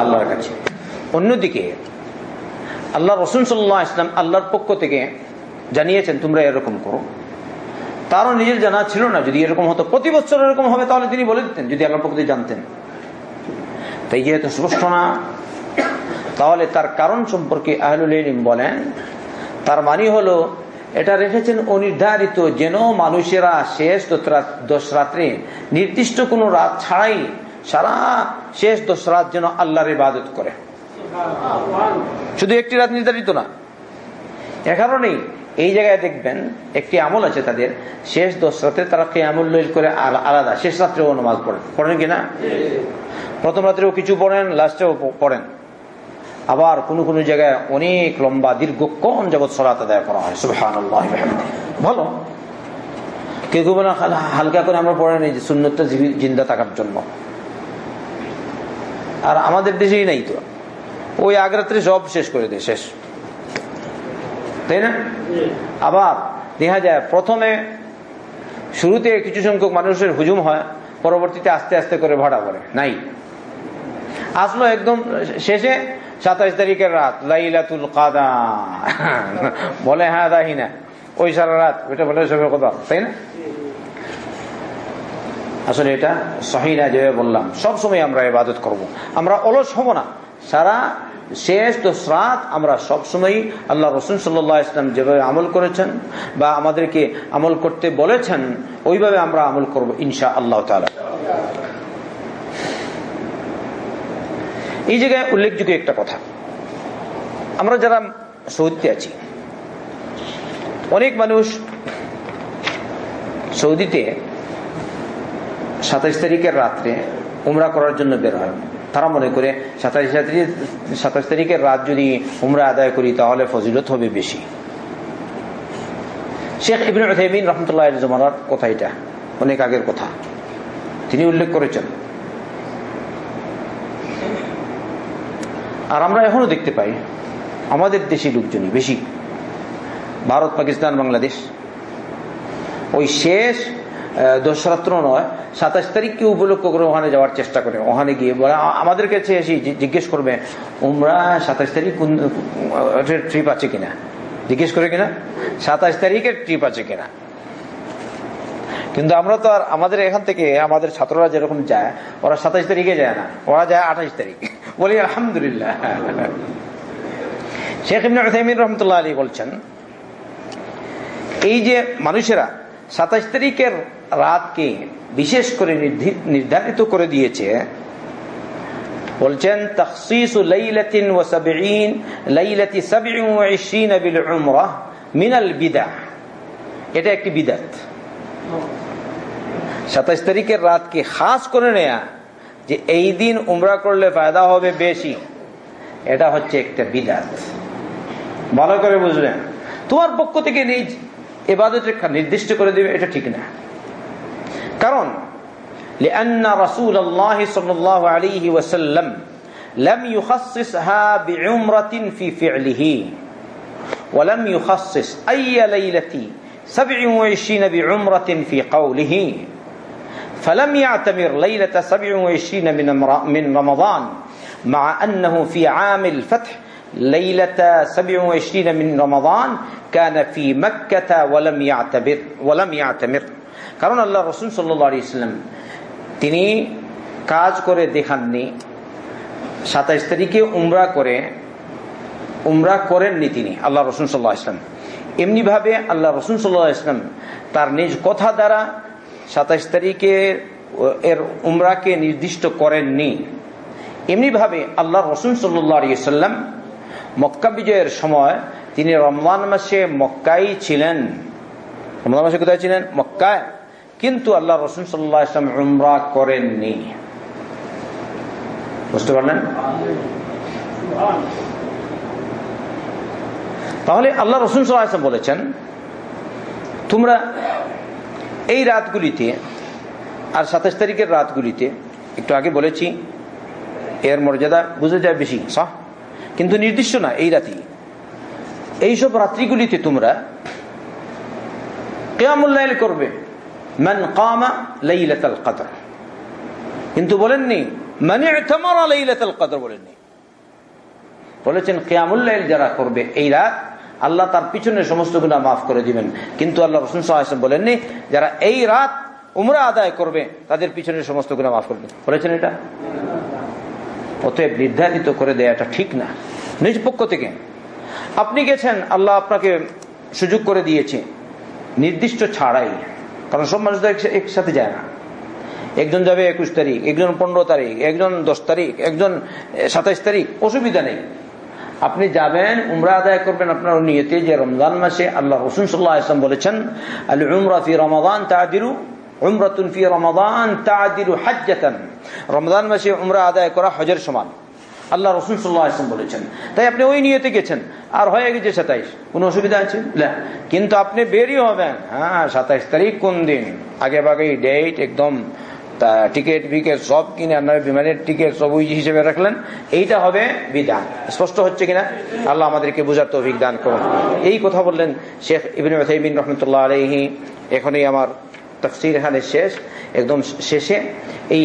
আল্লাহর কাছে। অন্যদিকে, আল্লাহ রসুন সাল্লাহ ইসলাম আল্লাহর পক্ষ থেকে জানিয়েছেন, তোমরা এরকম করো। তারও নিজের জানা ছিল না, যদি এরকম হতো, প্রতি বছর এরকম হবে, তাহলে তিনি বলে দিতেন, যদি আল্লাহর পক্ষ থেকে জানতেন। তাই যেহেতু স্পষ্ট না, তাহলে তার কারণ সম্পর্কে আহলুল ইলিম বলেন, তার মানে হলো, এটা রেখেছেন অনির্ধারিত যেন মানুষেরা শেষ দশ রাত্রে নির্দিষ্ট কোনো রাত ছাড়াই সারা শেষ দশ রাত যেন আল্লাহর ইবাদত করে। শুধু একটি রাত নির্ধারিত না, এ কারণেই এই জায়গায় দেখবেন একটি আমল আছে তাদের, শেষ দশ রাতে তারা কেয়ামুল করে আলাদা, শেষ রাত্রেও নামাজ পড়েন। পড়েন কিনা প্রথম রাত্রেও কিছু পড়েন, লাস্টেও পড়েন। আবার কোন কোন জায়গায় অনেক লম্বা, দীর্ঘক্ষণ জগৎ সলাত আদায় করা হয়। সুবহান ভালো। কেউ কেউ হালকা করে আমরা পড়ে নেই যে শূন্যতা জিন্দা থাকার জন্য। আর আমাদের দেশেই নাই তো। ওই আগ্রাত্রে সব শেষ করে দেয়, শেষ। তাই না? আবার দেখা যায়, প্রথমে শুরুতে কিছু সংখ্যক মানুষের হুজুম হয়, পরবর্তীতে আস্তে আস্তে করে ভাড়া পড়ে, নাই। আসলো একদম শেষে সাতাইশ তারিখের রাত, লাইলাতুল কাদা। বলে হ্যাঁ দাহি না। ওই সারা রাত, ওইটা বলে সবের কথা, তাই না? আসলে এটা সহি না যেভাবে বললাম। সবসময় আমরা ইবাদত করব। আমরা অলস হব না। সারা শেষ তো শ্রাত আমরা সবসময় আল্লাহ রসুন সাল্লাহ ইসলাম যেভাবে আমল করেছেন বা আমাদেরকে আমল করতে বলেছেন, ওইভাবে আমরা আমল করব ইনশা আল্লাহ তালা এই জায়গায় উল্লেখযোগ্য একটা কথা। আমরা যারা সৌদিতে আছি, অনেক মানুষ সৌদিতে সাতাইশ তারিখের রাত্রে উমরা করার জন্য বের হয়। তারা মনে করে সাতাইশ সাতাইশ তারিখের রাত যদি উমরা আদায় করি তাহলে ফজিলত হবে বেশি। শেখ ইবিন রহমিন রহমতুল্লাহ জমানার কথা এটা, অনেক আগের কথা। তিনি উল্লেখ করেছেন। আর আমরা এখনও দেখতে পাই, আমাদের দেশি লোকজনই বেশি। ভারত, পাকিস্তান, বাংলাদেশ। ওই শেষ দশরাত্র নয়, সাতাশ তারিখকে উপলক্ষ করে ওখানে যাওয়ার চেষ্টা করে। ওখানে গিয়ে আমাদের কাছে এসে জিজ্ঞেস করবে উমরা সাতাশ তারিখ কোন ট্রিপ আছে কিনা? জিজ্ঞেস করে কিনা? সাতাশ তারিখের ট্রিপ আছে কিনা? কিন্তু আমরা তো আর, আমাদের এখান থেকে, আমাদের ছাত্ররা যেরকম যায়, ওরা সাতাইশ তারিখে যায় না, ওরা যায় আঠাইশ তারিখ। বলি, আলহামদুলিল্লাহ। শেখ উথাইমিন রহমতুল্লাহ আলী বলছেন, এই যে মানুষেরা সাতাশ তারিখের রাতকে বিশেষ করে নির্ধারিত করে দিয়েছে। বলছেন সাতাশ তারিখের রাতকে খাস করে নেয়া যে এই দিন উমরা করলে ফায়দা হবে বেশি, এটা হচ্ছে একটা বিদাত। ভালো করে বুঝলেন? তোমার পক্ষ থেকে নিজ এবাদত নির্দিষ্ট করে দেবে, এটা ঠিক না। কারণ لأن رسول الله صلى الله عليه وسلم لم يخصصها بعمرة في فعله ولم يخصص أي ليلة سبع وعشرين بعمرة في قوله فلم يعتمر ليلة سبع وعشرين من رمضان مع أنه في عام الفتح ليلة سبع وعشرين من رمضان كان في مكة ولم يعتبر ولم يعتمر কারণ আল্লাহ রসুল সাল্লাহ ইসলাম তিনি কাজ করে দেখাননি, সাতাইশ তারিখে উমরা করে, উমরা করেননি তিনি, আল্লাহ রসুন সাল্লাহ ইসলাম এমনিভাবে আল্লাহ রসুন সাল্লাহ ইসলাম তার নিজ কথা দ্বারা সাতাইশ তারিখে এর উমরাকে নির্দিষ্ট করেননি। এমনিভাবে আল্লাহ রসুন সাল্লাহ সাল্লাম মক্কা বিজয়ের সময় তিনি রমজান মাসে মক্কাই ছিলেন। রমজান মাসে কোথায় ছিলেন? মক্কায়। কিন্তু আল্লাহ রসুন সাল্লাহ ইসলাম উমরা করেননি। বুঝতে পারলেন? তাহলে আল্লাহ রসুন সাল্লাহ বলেছেন, তোমরা এই রাতগুলিতে আর সাতাশ তারিখের রাতগুলিতে, একটু আগে বলেছি, এর মর্যাদা বুঝে যায় বেশি, সহ। কিন্তু নির্দিষ্ট না, এই রাতি এইসব রাত্রিগুলিতে তোমরা কেয়ামুল্লাইল করবে। কিন্তু বলেননি মানে বলেছেন কেয়ামুল্লাইল যারা করবে এই রাত, আল্লাহ তার পিছনে সমস্ত গুণা মাফ করে দিবেন। কিন্তু আল্লাহ সাহেব বলেননি, যারা এই রাত উমরা আদায় করবে, তাদের পিছনে সমস্ত গুণা মাফ করবে বলেছেন এটা? অতএব নির্ধারিত করে দেয়াটা ঠিক না। নিজ পক্ষ থেকে, আপনি গেছেন, আল্লাহ আপনাকে সুযোগ করে দিয়েছে। নির্দিষ্ট ছাড়াই কারণ সব মানুষ তো একসাথে যায় না। একজন যাবে একুশ তারিখ, একজন পনেরো তারিখ, একজন দশ তারিখ, একজন সাতাইশ তারিখ, অসুবিধা নেই। আপনি যাবেন, উমরা আদায় করবেন আপনার নিয়তে যে রমজান মাসে আল্লাহ রসুন সাল্লাহ আসলাম বলেছেন আল উমরা ফি রমাদান তাদিরু, উমরাতুন ফি রমাদান রমজান মাসে উমরা আদায় করা হজের সমান। আল্লাহ রসুন সাল্লাহ আসলাম বলেছেন। তাই আপনি ওই নিয়তে গেছেন। আর হয়ে গেছে সাতাইশ। কোন অসুবিধা আছে? কিন্তু আপনি বেরিয়ে হবেন। হ্যাঁ সাতাইশ তারিখ কোন দিন? আগে বাগে ডেট একদম টিকিট ফিকেট সব কিনে আপনার বিমানের টিকিট সব ওই হিসেবে রাখলেন। এইটা হবে বিধান। স্পষ্ট হচ্ছে কিনা? আল্লাহ আমাদেরকে বুঝার তৌফিক দান করুন। এই কথা বললেন শেখ ইবিন ওসাইবিন রহমতুল্লাহ আলহি এখনই আমার তফসির এখানে শেষ, একদম শেষে। এই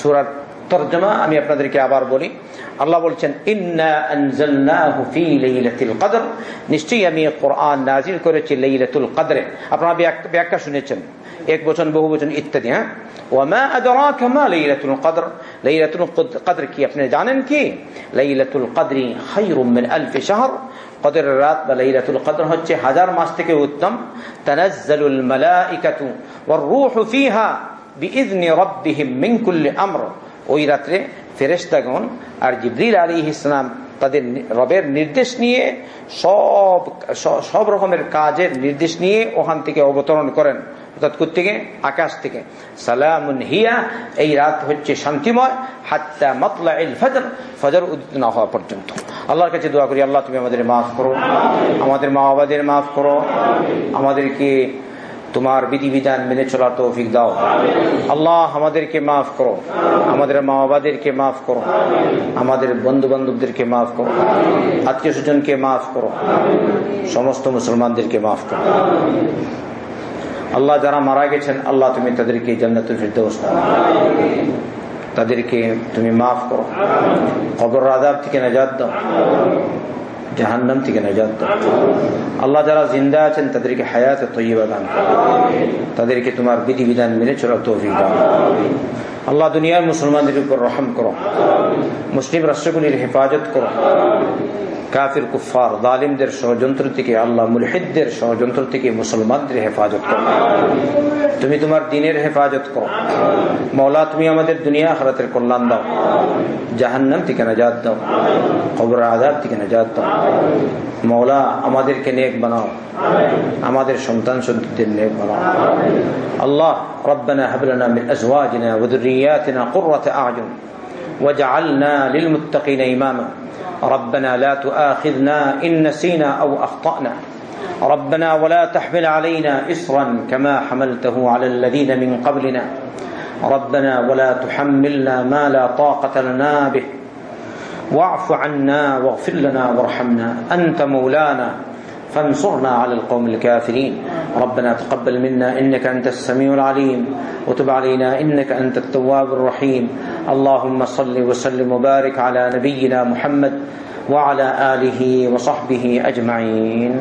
সুরার তর্জমা, আমি আপনাদেরকে আবার বলি। আল্লাহ বলছেন নিশ্চয়ই আমি কোরআন নাজিল করেছি লাইলাতুল কদরে। আপনারা ব্যাখ্যা শুনেছেন। এক বচন, বহু বচন ইত্যাদি হ্যাঁ? ওয়ামা আদরাকা মা লাইলাতুল কদর? লাইলাতুল কদর কি? আপনি জানেন কি? লাইলাতুল কদরি খায়রুম মিন আলফ শাহর। কদর রাত বা লাইলাতুল কদর হচ্ছে হাজার মাস থেকে উত্তম। তানাজ্জালুল মালাইকাতু ওয়ার রূহু ফিহা বিইذن রাব্বিহিম মিন কুল্লি আমর। ওই রাত্রে ফেরেশতাগণ আর জিবরিল আলাইহিস ইসলাম তাদের রবের নির্দেশ নিয়ে সব সব রকমের কাজের নির্দেশ নিয়ে ওখান থেকে অবতরণ করেন। অর্থাৎ আকাশ থেকে। সালামুন হিয়া, এই রাত হচ্ছে শান্তিময়, হাত্তা মতলা ফজর ফজর উদিত না হওয়া পর্যন্ত। আল্লাহর কাছে দোয়া করি, আল্লাহ তুমি আমাদের মাফ করো। আমাদের মা বাবাদের মাফ করো। আমাদেরকে তোমার বিধিবিধান মেনে চলার তৌফিক দাও। আল্লাহ আমাদেরকে মাফ করো। আমাদের মা বাবাদেরকে মাফ করো। আমাদের বন্ধু বান্ধবদেরকে মাফ করো। আত্মীয় স্বজনকে মাফ করো। সমস্ত মুসলমানদেরকে মাফ করো। আল্লাহ যারা মারা গেছেন, আল্লাহ তুমি তাদেরকে জান্নাতুল ফিরদৌস তাদেরকে তুমি মাফ করো। কবর আজাব থেকে নাজাত দাও। জাহান্নাম থেকে নাজাত আল্লাহ যারা জিন্দা আছেন, তাদেরকে হায়াতে তৈবা দান তাদেরকে তোমার বিধিবিধান মেনে চলা তৌফিক দান আল্লাহ দুনিয়ার মুসলমানদের উপর রহম করো মুসলিম রাষ্ট্রগুলির হেফাজত করো কাফির কুফার জালিমদের ষড়যন্ত্র থেকে আল্লাহ মুলহিদদের ষড়যন্ত্র থেকে মুসলমানদের হেফাজত করো তুমি তোমার দিনের হেফাজত করো মৌলা তুমি আমাদের দুনিয়া খারাতের কল্যাণ দাও জাহান্নাম থেকে নাজাদ দাও কবর আজাদ থেকে নাজাদ দাও মৌলা আমাদেরকে নেক বানাও আমাদের সন্তান সন্ততিদের নেক বানাও আল্লাহ ربنا هب لنا من ازواجنا وذرياتنا قرة أعين واجعلنا للمتقين إماما. ربنا لا تؤاخذنا إن نسينا أو أخطأنا. ربنا ولا تحمل علينا إصرا كما حملته على الذين من قبلنا. ربنا ولا تحملنا ما لا طاقة لنا به. واعف عنا واغفر لنا وارحمنا. أنت مولانا. فانصرنا على القوم الكافرين. ربنا تقبل منا إنك أنت السميع العليم وتب علينا إنك أنت التواب الرحيم. اللهم صل وسلم وبارك على نبينا محمد وعلى آله وصحبه أجمعين.